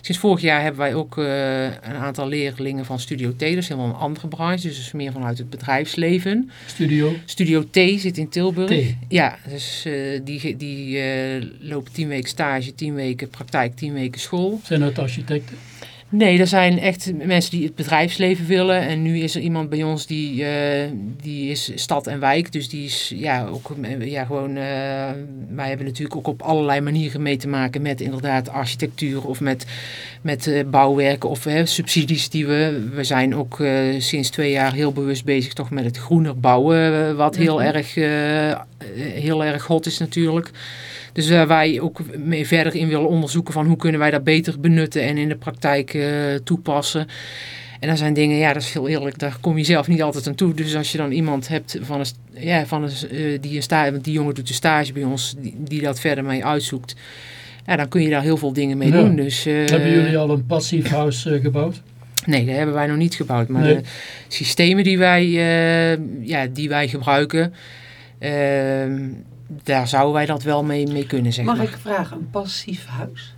Sinds vorig jaar hebben wij ook eh, een aantal leerlingen van Studio T. Dat is helemaal een andere branche. Dus meer vanuit het bedrijfsleven. Studio Studio T zit in Tilburg. T. Ja, dus eh, die, die eh, lopen tien weken stage, tien weken praktijk, tien weken school. zijn dat architecten. Nee, er zijn echt mensen die het bedrijfsleven willen. En nu is er iemand bij ons die, eh, die is stad en wijk. Dus die is ja, ook eh, ja, gewoon. eh, wij hebben natuurlijk ook op allerlei manieren mee te maken met inderdaad architectuur of met, met bouwwerken of subsidies die we. We zijn ook sinds twee jaar heel bewust bezig toch met het groener bouwen. wat heel, Mhm. erg, heel erg hot is natuurlijk. Dus waar wij ook mee verder in willen onderzoeken van hoe kunnen wij dat beter benutten en in de praktijk eh, toepassen. En dat zijn dingen, ja, dat is heel eerlijk, daar kom je zelf niet altijd aan toe. Dus als je dan iemand hebt van een, ja, van een, eh, die een stage, want die jongen doet een stage bij ons, die, die dat verder mee uitzoekt. Ja, dan kun je daar heel veel dingen mee Ja. doen. Dus, eh, Hebben jullie al een passief huis eh, gebouwd? Nee, dat hebben wij nog niet gebouwd. Maar Nee. de systemen die wij, eh, ja, die wij gebruiken, ehm, daar zouden wij dat wel mee, mee kunnen, zeg Mag maar. ik vragen, een passief huis?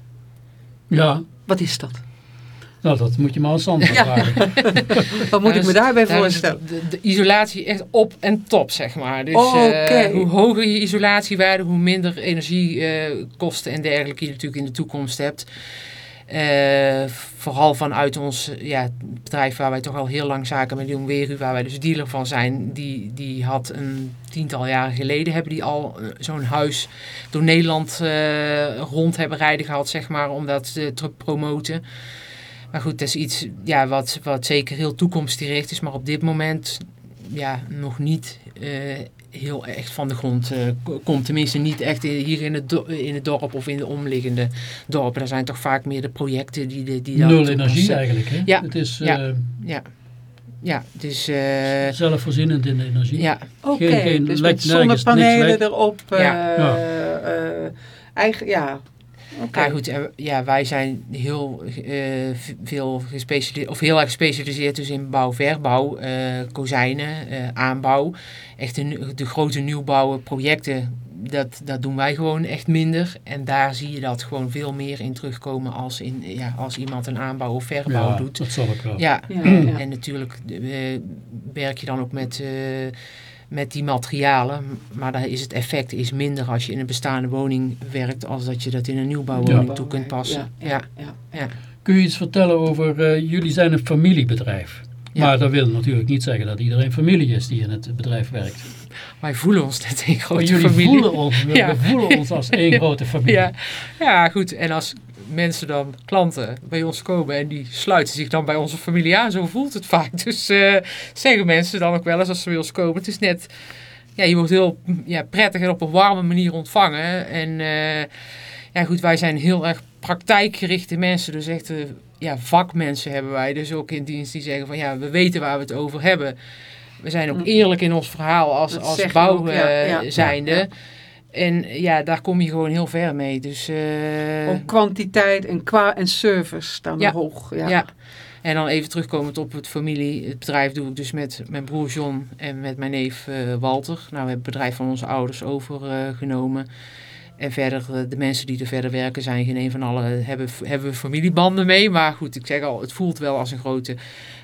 Ja, Wat is dat? nou dat moet je maar aan Sandra Ja. vragen. Wat moet ik me daarbij voorstellen? De, de isolatie echt op en top, zeg maar. Dus Oh, eh, hoe hoger je isolatiewaarde, hoe minder energiekosten en dergelijke je natuurlijk in de toekomst hebt. Eh, vooral vanuit ons ja, bedrijf waar wij toch al heel lang zaken mee doen, Weru, waar wij dus dealer van zijn, die, die had een tiental jaren geleden hebben die al eh, zo'n huis door Nederland eh, rond hebben rijden gehad, zeg maar, om dat te promoten. Maar goed, dat is iets ja, wat, wat zeker heel toekomstgericht is, maar op dit moment ja, nog niet heel echt van de grond eh, ko- komt. Tenminste niet echt hier in het, in het dorp of in de omliggende dorpen. Er zijn toch vaak meer de projecten die, de, die dat Nul energie eigenlijk. Hè? Ja, Het is ja. eh, Ja, ja dus eh, zelfvoorzienend in de energie. ja, Oké, dus met zonnepanelen erop. eh Ja. Ja. eh, eigen, ja. Oké. Maar goed, eh, ja, wij zijn heel eh, veel gespecialiseerd, of heel erg gespecialiseerd dus in bouw, verbouw, eh, kozijnen, eh, aanbouw. Echt de, de grote nieuwbouwen, projecten, dat, dat doen wij gewoon echt minder. En daar zie je dat gewoon veel meer in terugkomen als, in, ja, als iemand een aanbouw of verbouw Ja, doet. dat zal ook wel. Ja, Ja, ja. en natuurlijk eh, werk je dan ook met, eh, met die materialen. Maar daar is het effect is minder als je in een bestaande woning werkt... als dat je dat in een nieuwbouwwoning Ja. toe kunt passen. Ja, Ja, ja. ja. Kun je iets vertellen over, eh, jullie zijn een familiebedrijf. Ja. Maar dat wil natuurlijk niet zeggen dat iedereen familie is die in het bedrijf werkt. Wij voelen ons net een Maar grote jullie familie. voelen ons, we, Ja. we voelen ons als één grote familie. Ja. ja, goed. En als mensen dan, klanten, bij ons komen... en die sluiten zich dan bij onze familie aan... zo voelt het vaak. Dus eh, zeggen mensen dan ook wel eens als ze bij ons komen... het is net... Ja, je wordt heel ja, prettig en op een warme manier ontvangen. En eh, ja, goed, wij zijn heel erg praktijkgerichte mensen, dus echt eh, ja, vakmensen hebben wij dus ook in dienst die zeggen van ja, we weten waar we het over hebben. We zijn ook Mm. eerlijk in ons verhaal als, Dat als bouw ook, ja, ja. zijnde. Ja. En ja, daar kom je gewoon heel ver mee. Dus, eh, Ook kwantiteit en, qua en service staan Ja. hoog. Ja. ja. En dan even terugkomend op het familie. Het bedrijf doe ik dus met mijn broer John en met mijn neef eh, Walter. Nou, we hebben het bedrijf van onze ouders overgenomen. en verder, eh, de mensen die er verder werken zijn geen een van allen, hebben, hebben we familiebanden mee. Maar goed, ik zeg al, het voelt wel als een grote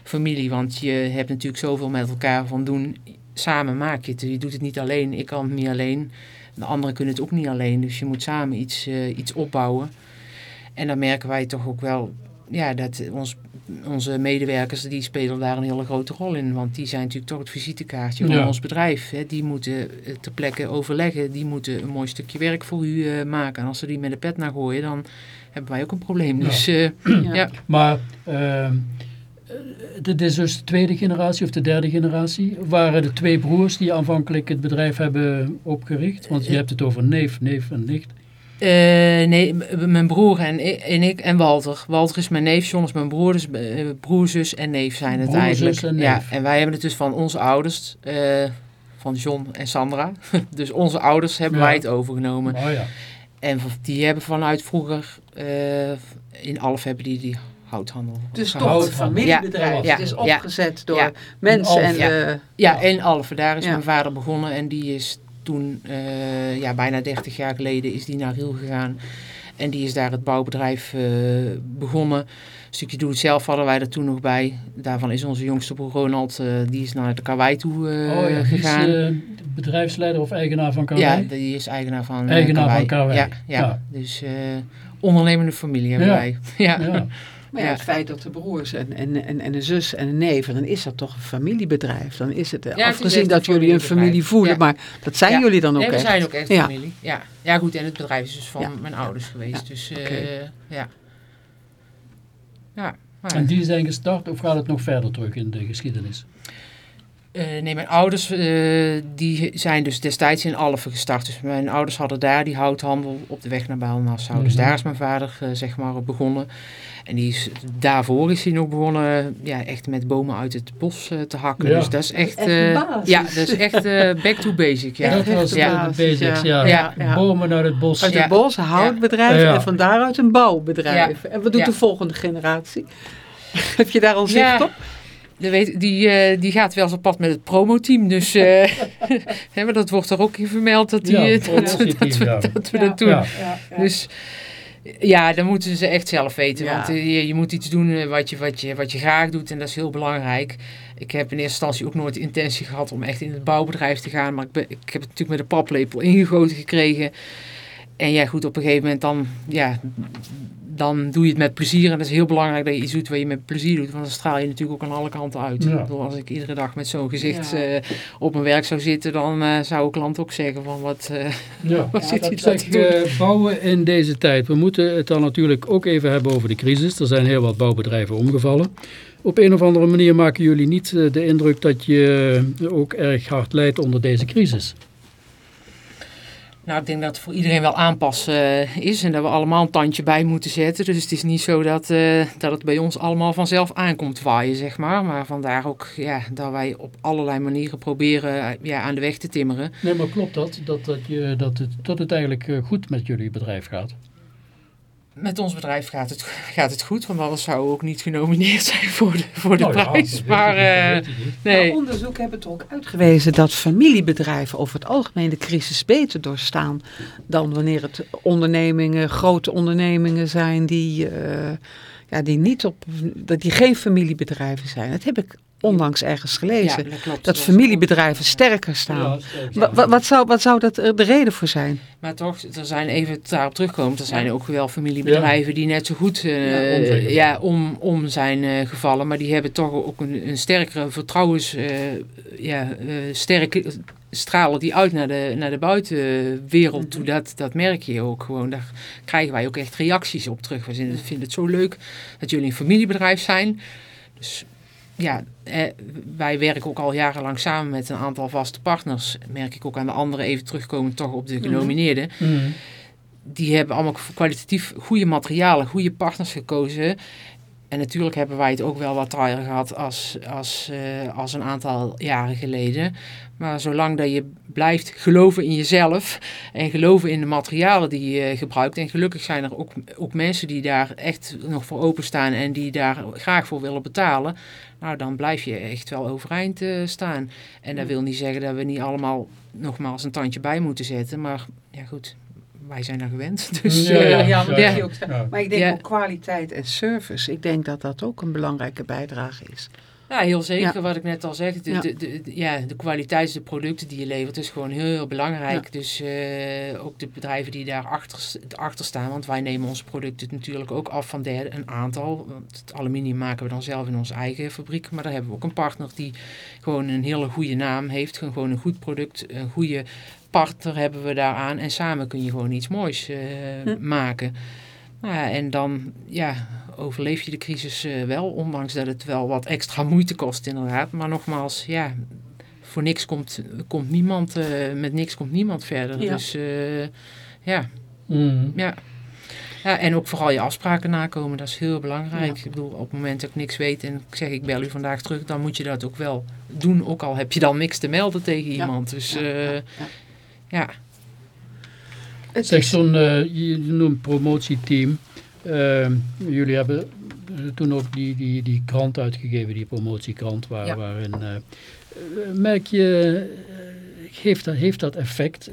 familie. Want je hebt natuurlijk zoveel met elkaar van doen. Samen maak je het. Je doet het niet alleen. Ik kan het niet alleen. De anderen kunnen het ook niet alleen. Dus je moet samen iets, eh, iets opbouwen. En dan merken wij toch ook wel ja, dat ons, onze medewerkers die spelen daar een hele grote rol in. Want die zijn natuurlijk toch het visitekaartje van Ja. ons bedrijf. Hè. Die moeten eh, ter plekke overleggen. Die moeten een mooi stukje werk voor u eh, maken. En als ze die met de pet naar gooien, dan hebben wij ook een probleem. Ja. Dus eh, Ja. ja. Maar ehm, eh, dit is dus de tweede generatie of de derde generatie. Waren de twee broers die aanvankelijk het bedrijf hebben opgericht? Want je hebt het over neef, neef en nicht. Eh, nee, mijn broer en ik, en ik en Walter. Walter is mijn neef, John is mijn broer. Dus eh, broer, zus en neef zijn het Broer, eigenlijk. en Ja, en wij hebben het dus van onze ouders, eh, van John en Sandra. dus onze ouders hebben Ja. wij het overgenomen. Oh ja. En die hebben vanuit vroeger, in Alf hebben die die houthandel Dus toch een familiebedrijf. Ja, Het is ja, opgezet door ja. mensen en de... Ja, in Alphen. Daar is Ja. mijn vader begonnen. En die is toen, eh, ja, bijna 30 jaar geleden, is die naar Riel gegaan. En die is daar het bouwbedrijf eh, begonnen. Een stukje doe het zelf hadden wij er toen nog bij. Daarvan is onze jongste broer Ronald, eh, die is naar de Karwei toe eh, oh ja, is gegaan. eh, bedrijfsleider of eigenaar van KW. ja, die is eigenaar van eh, Eigenaar van Karwei. Karwei. Ja, ja. Ja. dus eh, ondernemende familie hebben Ja. wij. Ja. Ja. Maar ja, Ja. het feit dat de broers en, en, en, en een zus en een neef, dan is dat toch een familiebedrijf. Dan is het, eh, Ja, het is afgezien dat jullie een familie voelen, Ja. maar dat zijn Ja. jullie dan ook Nee, we echt. zijn ook echt Ja. familie. Ja. ja, goed. En het bedrijf is dus van Ja. mijn ouders geweest. Ja. Dus eh, ja. Ja. maar- En die zijn gestart of gaat het nog verder terug in de geschiedenis? Eh, nee, mijn ouders eh, die zijn dus destijds in Alphen gestart. Dus mijn ouders hadden daar die houthandel op de weg naar Bijl-Nassau. Dus Mhm. daar is mijn vader eh, zeg maar begonnen. En die is, daarvoor is hij nog begonnen ja, echt met bomen uit het bos te hakken. Ja. Dus dat is echt... Echt eh, ja, dat is echt eh, back to basic. Ja. dat was ja. de basics, ja. ja. Ja, ja. Bomen uit het bos. Uit Ja. het bos, een houtbedrijf Ja. en van daaruit een bouwbedrijf. En wat doet Ja. de volgende generatie? Heb je daar al zicht Ja. op? De weet, die, eh, die gaat wel eens op pad met het promoteam. Dus eh, hè, maar dat wordt er ook in vermeld dat, die, Ja, eh, dat, we- dat, we, ja. dat we Ja. dat doen. Ja. Dus ja, dan moeten ze echt zelf weten. Ja. Want je, je moet iets doen wat je, wat, je, wat je graag doet en dat is heel belangrijk. Ik heb in eerste instantie ook nooit de intentie gehad om echt in het bouwbedrijf te gaan. Maar ik, ben, ik heb het natuurlijk met de paplepel ingegoten gekregen. En ja, goed, op een gegeven moment dan, ja, dan doe je het met plezier. En dat is heel belangrijk dat je iets doet wat je met plezier doet. Want dan straal je natuurlijk ook aan alle kanten uit. Ja. Ik bedoel, als ik iedere dag met zo'n gezicht Ja. eh, op mijn werk zou zitten, dan eh, zou een klant ook zeggen van wat, eh, Ja. wat zit dat je daar Zeg, te doen? eh, bouwen in deze tijd. We moeten het dan natuurlijk ook even hebben over de crisis. Er zijn heel wat bouwbedrijven omgevallen. Op een of andere manier maken jullie niet de indruk dat je ook erg hard lijdt onder deze crisis. Nou, ik denk dat het voor iedereen wel aanpassen eh, is en dat we allemaal een tandje bij moeten zetten. Dus het is niet zo dat, eh, dat het bij ons allemaal vanzelf aankomt waaien, zeg maar. Maar vandaar ook ja, dat wij op allerlei manieren proberen eh, ja, aan de weg te timmeren. Nee, maar klopt dat? Dat, dat, je, dat, het, dat het eigenlijk goed met jullie bedrijf gaat? Met ons bedrijf gaat het, gaat het goed, want anders zouden we ook niet genomineerd zijn voor de, voor de Nou ja, prijs. maar eh, niet. nee. Nou, onderzoek hebben toch ook uitgewezen dat familiebedrijven over het algemeen de crisis beter doorstaan dan wanneer het ondernemingen, grote ondernemingen zijn die, eh, ja, die, niet op, dat die geen familiebedrijven zijn. Dat heb ik onlangs ergens gelezen. Ja, dat klopt. dat was- familiebedrijven sterker staan. Ja, sterk. Wa- wa- wat, zou, wat zou dat er de reden voor zijn? Maar toch, er zijn even daarop terugkomen. Er zijn ook wel familiebedrijven die net zo goed eh, Ja, om om, om zijn eh, gevallen. Maar die hebben toch ook een, een sterkere vertrouwens, eh, ja, eh, sterke stralen die uit naar de, naar de buitenwereld toe. Dat, dat merk je ook gewoon. Daar krijgen wij ook echt reacties op terug. We vinden, vinden het zo leuk dat jullie een familiebedrijf zijn. Dus ja, eh, wij werken ook al jarenlang samen met een aantal vaste partners. Merk ik ook aan de anderen even terugkomen toch op de genomineerden Mhm. die hebben allemaal kwalitatief goede materialen, goede partners gekozen. En natuurlijk hebben wij het ook wel wat taaier gehad als, als, eh, als een aantal jaren geleden. Maar zolang dat je blijft geloven in jezelf en geloven in de materialen die je gebruikt. En gelukkig zijn er ook, ook mensen die daar echt nog voor openstaan en die daar graag voor willen betalen. Nou, dan blijf je echt wel overeind eh, staan. En dat wil niet zeggen dat we niet allemaal nogmaals een tandje bij moeten zetten. Maar ja goed, wij zijn er gewend. Dus, Ja, eh, ja, ja, maar, ja. ook ik denk Ja. ook kwaliteit en service. Ik denk dat dat ook een belangrijke bijdrage is. Ja, heel zeker. Ja. Wat ik net al zeg. De, Ja. de, de, de- ja, de kwaliteit, de producten die je levert, is gewoon heel, heel belangrijk. Ja. Dus eh, ook de bedrijven die daar achter, achter staan. Want wij nemen onze producten natuurlijk ook af van derden, een aantal. Want het aluminium maken we dan zelf in onze eigen fabriek. Maar daar hebben we ook een partner die gewoon een hele goede naam heeft. Gewoon een goed product, een goede partner hebben we daaraan. En samen kun je gewoon iets moois eh, Hm. maken. Nou ja, en dan ja, overleef je de crisis eh, wel, ondanks dat het wel wat extra moeite kost inderdaad. Maar nogmaals, ja, voor niks komt, komt niemand, eh, met niks komt niemand verder. Ja. Dus eh, ja, Mhm. ja. Ja, en ook vooral je afspraken nakomen, dat is heel belangrijk. Ja. Ik bedoel, op het moment dat ik niks weet en ik zeg ik bel u vandaag terug, dan moet je dat ook wel doen. Ook al heb je dan niks te melden tegen Ja. iemand. Dus Ja, eh, ja, ja. Ja. Het Zeg zo'n, eh, je noemt promotieteam. Ehm, jullie hebben toen ook die, die, die krant uitgegeven, die promotiekrant, waar, Ja. waarin eh, eh, merk je, geeft dat, heeft dat effect?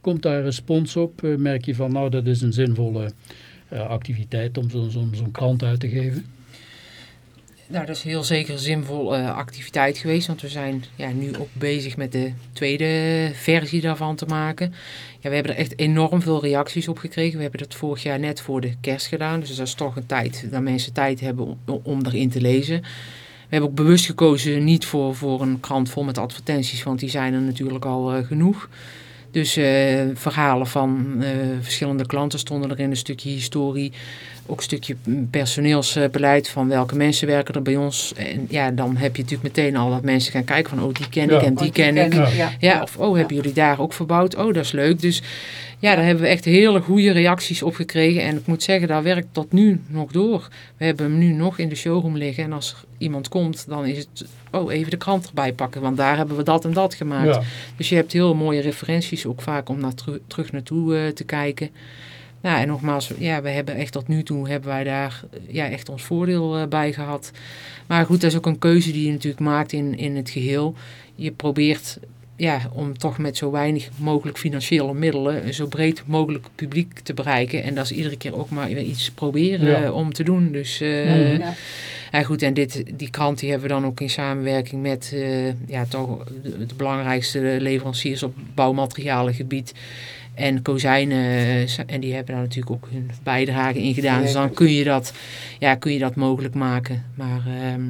Komt daar respons op? Merk je van, nou dat is een zinvolle eh, activiteit om zo'n zo'n zo'n krant uit te geven? Nou, dat is heel zeker een zinvol eh, activiteit geweest. Want we zijn ja, nu ook bezig met de tweede versie daarvan te maken. Ja, we hebben er echt enorm veel reacties op gekregen. We hebben dat vorig jaar net voor de kerst gedaan. Dus dat is toch een tijd dat mensen tijd hebben om, om erin te lezen. We hebben ook bewust gekozen niet voor, voor een krant vol met advertenties. Want die zijn er natuurlijk al eh, genoeg. Dus eh, verhalen van verschillende klanten stonden erin. Een stukje historie. Ook een stukje personeelsbeleid van welke mensen werken er bij ons. En ja, dan heb je natuurlijk meteen al dat mensen gaan kijken van oh die ken Ja. ik en Oh, die ken ik. Ja. Ja, Ja, of oh, hebben jullie daar ook verbouwd? Oh, dat is leuk. Dus ja, daar hebben we echt hele goede reacties op gekregen. En ik moet zeggen, daar werkt tot nu nog door. We hebben hem nu nog in de showroom liggen. En als er iemand komt, dan is het, oh, even de krant erbij pakken. Want daar hebben we dat en dat gemaakt. Ja. Dus je hebt heel mooie referenties ook vaak om naar teru- terug naartoe eh, te kijken. Nou, en nogmaals, ja, we hebben echt tot nu toe hebben wij daar eh, ja, echt ons voordeel eh, bij gehad. Maar goed, dat is ook een keuze die je natuurlijk maakt in, in het geheel. Je probeert ja, om toch met zo weinig mogelijk financiële middelen een zo breed mogelijk publiek te bereiken. En dat is iedere keer ook maar weer iets proberen Ja. eh, om te doen. Dus eh, Mhm. Ja. ja, goed, en dit, die krant die hebben we dan ook in samenwerking met eh, ja, toch de, de belangrijkste leveranciers op bouwmaterialengebied. En kozijnen, eh, en die hebben daar natuurlijk ook hun bijdrage in gedaan. Dus dan kun je dat, ja, kun je dat mogelijk maken. Maar ehm,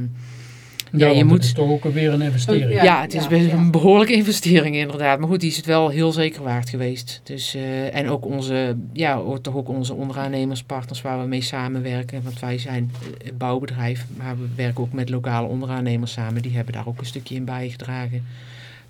Ja, Ja, je moet- het is toch ook weer een investering. Ja, ja, het is ja, best ja. een behoorlijke investering inderdaad. Maar goed, die is het wel heel zeker waard geweest. Dus, eh, en ook onze, ja, toch ook onze onderaannemerspartners waar we mee samenwerken. Want wij zijn eh, een bouwbedrijf, maar we werken ook met lokale onderaannemers samen. Die hebben daar ook een stukje in bijgedragen.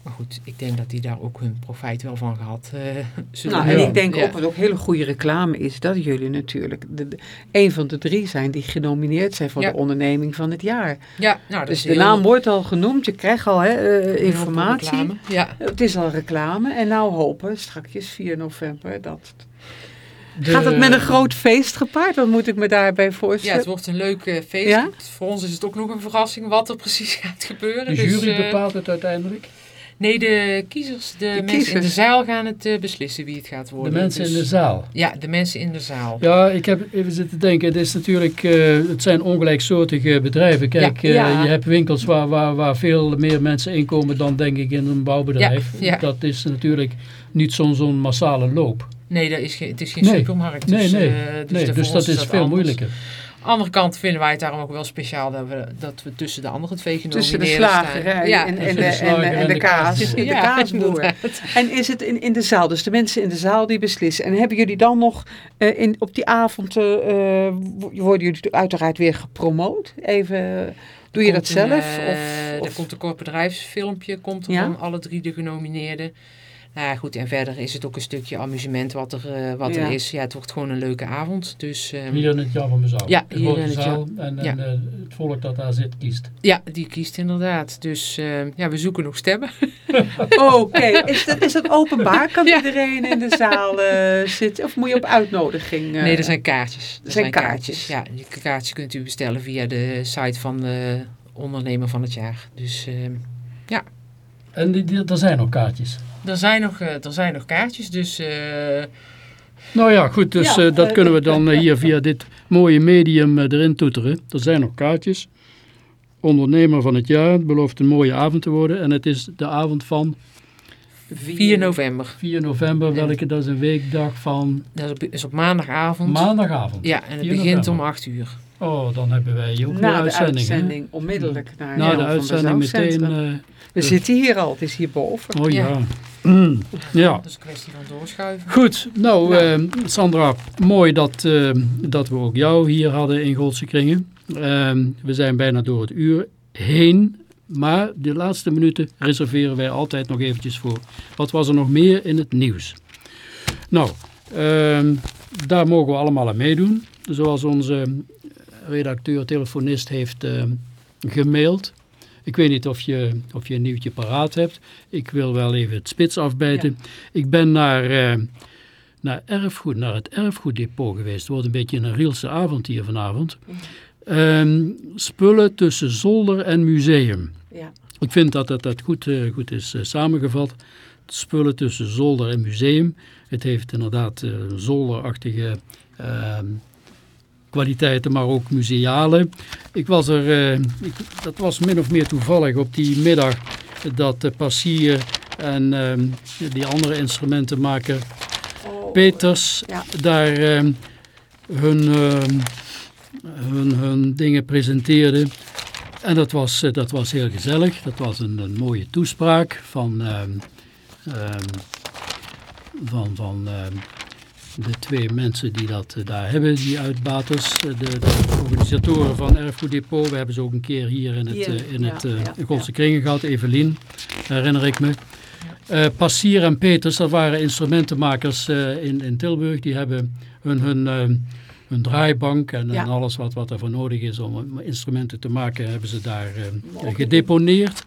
Maar goed, ik denk dat die daar ook hun profijt wel van gehad eh zullen Nou, en ik denk Ja. ook wat ook hele goede reclame is dat jullie natuurlijk de, de- een van de drie zijn die genomineerd zijn voor Ja. de onderneming van het jaar. Ja, nou, dat Dus is de heel- naam wordt al genoemd, je krijgt al hè, eh, informatie. Ja. Het is al reclame en nou hopen, strakjes 4 november, dat... De- Gaat het met een groot feest gepaard? Wat moet ik me daarbij ja, voorstellen? het wordt een leuk feest. Ja? Voor ons is het ook nog een verrassing wat er precies gaat gebeuren. De Dus, jury eh, bepaalt het uiteindelijk. Nee, de kiezers, de, mensen in de zaal gaan het eh, beslissen wie het gaat De worden. mensen in Dus- de zaal. Ja, de mensen in de zaal. Ja, ik heb even zitten denken. Het, is natuurlijk, eh, het zijn ongelijksoortige bedrijven. Kijk, Ja. eh, je hebt winkels waar, waar, waar veel meer mensen inkomen dan denk ik in een bouwbedrijf. Ja, ja. Dat is natuurlijk niet zo'n zo'n massale loop. Nee, dat is geen, het is geen Nee. supermarkt. Nee, Dus, nee. nee, dus ons dat is veel anders. moeilijker. Andere kant vinden wij het daarom ook wel speciaal dat we, dat we tussen de andere twee Tussen de genomineerden slagerij. Ja, en, en, tussen de, en, en de kaas. de Ja, kaasboer. inderdaad. En is het in, in de zaal, dus de mensen in de zaal die beslissen. En hebben jullie dan nog eh, in, op die avond, eh, eh, worden jullie uiteraard weer gepromoot? Even, doe je dat een, zelf? of, Er komt een kort bedrijfsfilmpje, komt er Ja? van alle drie de genomineerden. Nou ja, goed, en verder is het ook een stukje amusement wat er, eh, wat Ja. er is. Ja, het wordt gewoon een leuke avond. Dus ehm, Hier in het Jan van Mezouw. Ja, De hier grote in het zaal En, en Ja. eh, het volk dat daar zit kiest. ja, die kiest inderdaad. Dus ehm, ja, we zoeken nog stemmen. Oké, is, dat, is dat openbaar? Kan Ja. iedereen in de zaal eh, zitten? Of moet je op uitnodiging? eh? nee, er zijn kaartjes. Er zijn kaartjes. Ja, die kaartjes kunt u bestellen via de site van de ondernemer van het jaar. Dus ehm, En die, die- er zijn nog kaartjes. Er, zijn nog, eh, er zijn nog kaartjes. Dus eh, Nou ja, goed, dus Ja, eh, dat kunnen we dan hier via dit mooie medium erin toeteren. Er zijn nog kaartjes. Ondernemer van het jaar, het belooft een mooie avond te worden. En het is de avond van 4 november. 4 november, welke dat is een weekdag van Dat is op, is op maandagavond. maandagavond. Ja, en het 4 begint november. om 8 uur. Oh, dan hebben wij hier ook Na de uitzending. hè? uitzending, onmiddellijk naar Na Jan de uitzending meteen. Eh, We zitten hier al, het is hierboven. oh ja. Ja. Mm, ja. Dat is een kwestie van doorschuiven. Goed, nou eh, Sandra, mooi dat, eh, dat we ook jou hier hadden in Goldse Kringen. Ehm, we zijn bijna door het uur heen, maar de laatste minuten reserveren wij altijd nog eventjes voor. Wat was er nog meer in het nieuws? Nou, ehm, daar mogen we allemaal aan meedoen. Zoals onze redacteur, telefonist heeft eh, gemaild. Ik weet niet of je, of je een nieuwtje paraat hebt. Ik wil wel even het spits afbijten. Ik ben naar, eh, naar, erfgoed, naar het erfgoeddepot geweest. Het wordt een beetje een Rielse avond hier vanavond. Ehm, spullen tussen zolder en museum. Ja. Ik vind dat dat, dat goed, eh, goed is samengevat. Spullen tussen zolder en museum. Het heeft inderdaad eh, zolderachtige ehm, kwaliteiten, maar ook museale. Ik was er, eh, ik, dat was min of meer toevallig op die middag dat de passier en ehm, die andere instrumentenmaker Oh, Peters Ja. daar ehm, hun, hun, hun dingen presenteerden. En dat was, eh, dat was heel gezellig. Dat was een, een mooie toespraak van, van, van de twee mensen die dat eh, daar hebben, die uitbaters, eh, de, de organisatoren van Erfgoed Depot. We hebben ze ook een keer hier in het, Hier, eh, in ja, het ja, Kringen gehad, Evelien, herinner ik me. Eh, Passier en Peters, dat waren instrumentenmakers in, in Tilburg. Die hebben hun, hun, hun draaibank en, alles wat, wat er voor nodig is om instrumenten te maken, hebben ze daar gedeponeerd.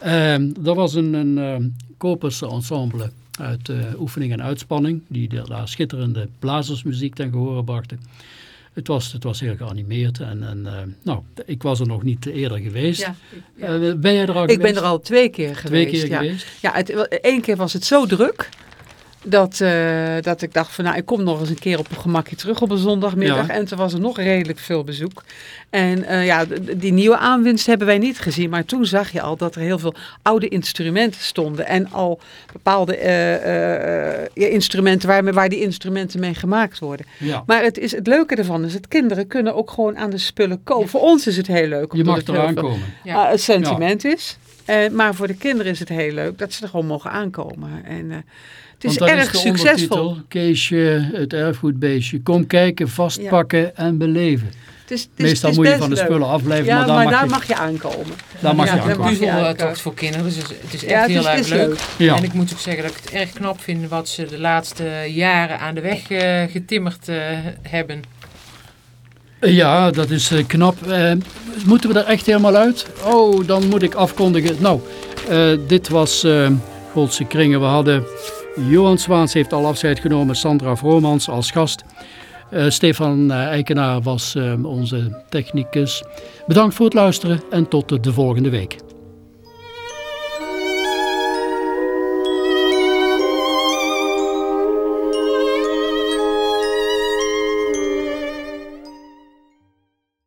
Ehm dat was een, een ehm, Koperse ensemble uit eh, oefening en uitspanning, die de- daar schitterende blazersmuziek ten gehore brachten. Het was, het was heel geanimeerd en, en eh, nou, ik was er nog niet eerder geweest. Ja, ja. Eh, ben jij er al Ik ben geweest? er al twee keer geweest. Twee keer ja. geweest? Ja, het, één keer was het zo druk. Dat, eh, dat ik dacht van nou, ik kom nog eens een keer op een gemakje terug op een zondagmiddag. Ja. En toen was er nog redelijk veel bezoek. En eh, ja, die nieuwe aanwinst hebben wij niet gezien. Maar toen zag je al dat er heel veel oude instrumenten stonden. En al bepaalde eh, eh, eh, instrumenten waar, waar die instrumenten mee gemaakt worden. Ja. Maar het, is, het leuke ervan is dat kinderen kunnen ook gewoon aan de spullen komen. Voor ons is het heel leuk. Je mag het heel eraan veel- komen. Ja. Ah, het sentiment is. Eh, maar voor de kinderen is het heel leuk dat ze er gewoon mogen aankomen. En eh, het is Want dat erg de succesvol. ondertitel, Keesje, het erfgoedbeestje. Kom kijken, vastpakken en beleven. Het is, het is, Meestal het is moet je van de leuk. spullen afblijven, Ja, maar maar, daar mag daar je, mag je aankomen. daar mag Ja, je aankomen. mag je puzzel aankomen. tocht voor kinderen. Dus het is echt Ja, het heel is erg leuk. leuk. Ja. En ik moet ook zeggen dat ik het erg knap vind wat ze de laatste jaren aan de weg eh, getimmerd eh, hebben. Ja, dat is eh, knap. Eh, moeten we er echt helemaal uit? Oh, dan moet ik afkondigen. Nou, eh, dit was eh Goldse Kringen. We hadden Johan Zwaans heeft al afscheid genomen. Sandra Vromans als gast. Eh, Stefan eh, Eikenaar was eh, onze technicus. Bedankt voor het luisteren en tot de volgende week.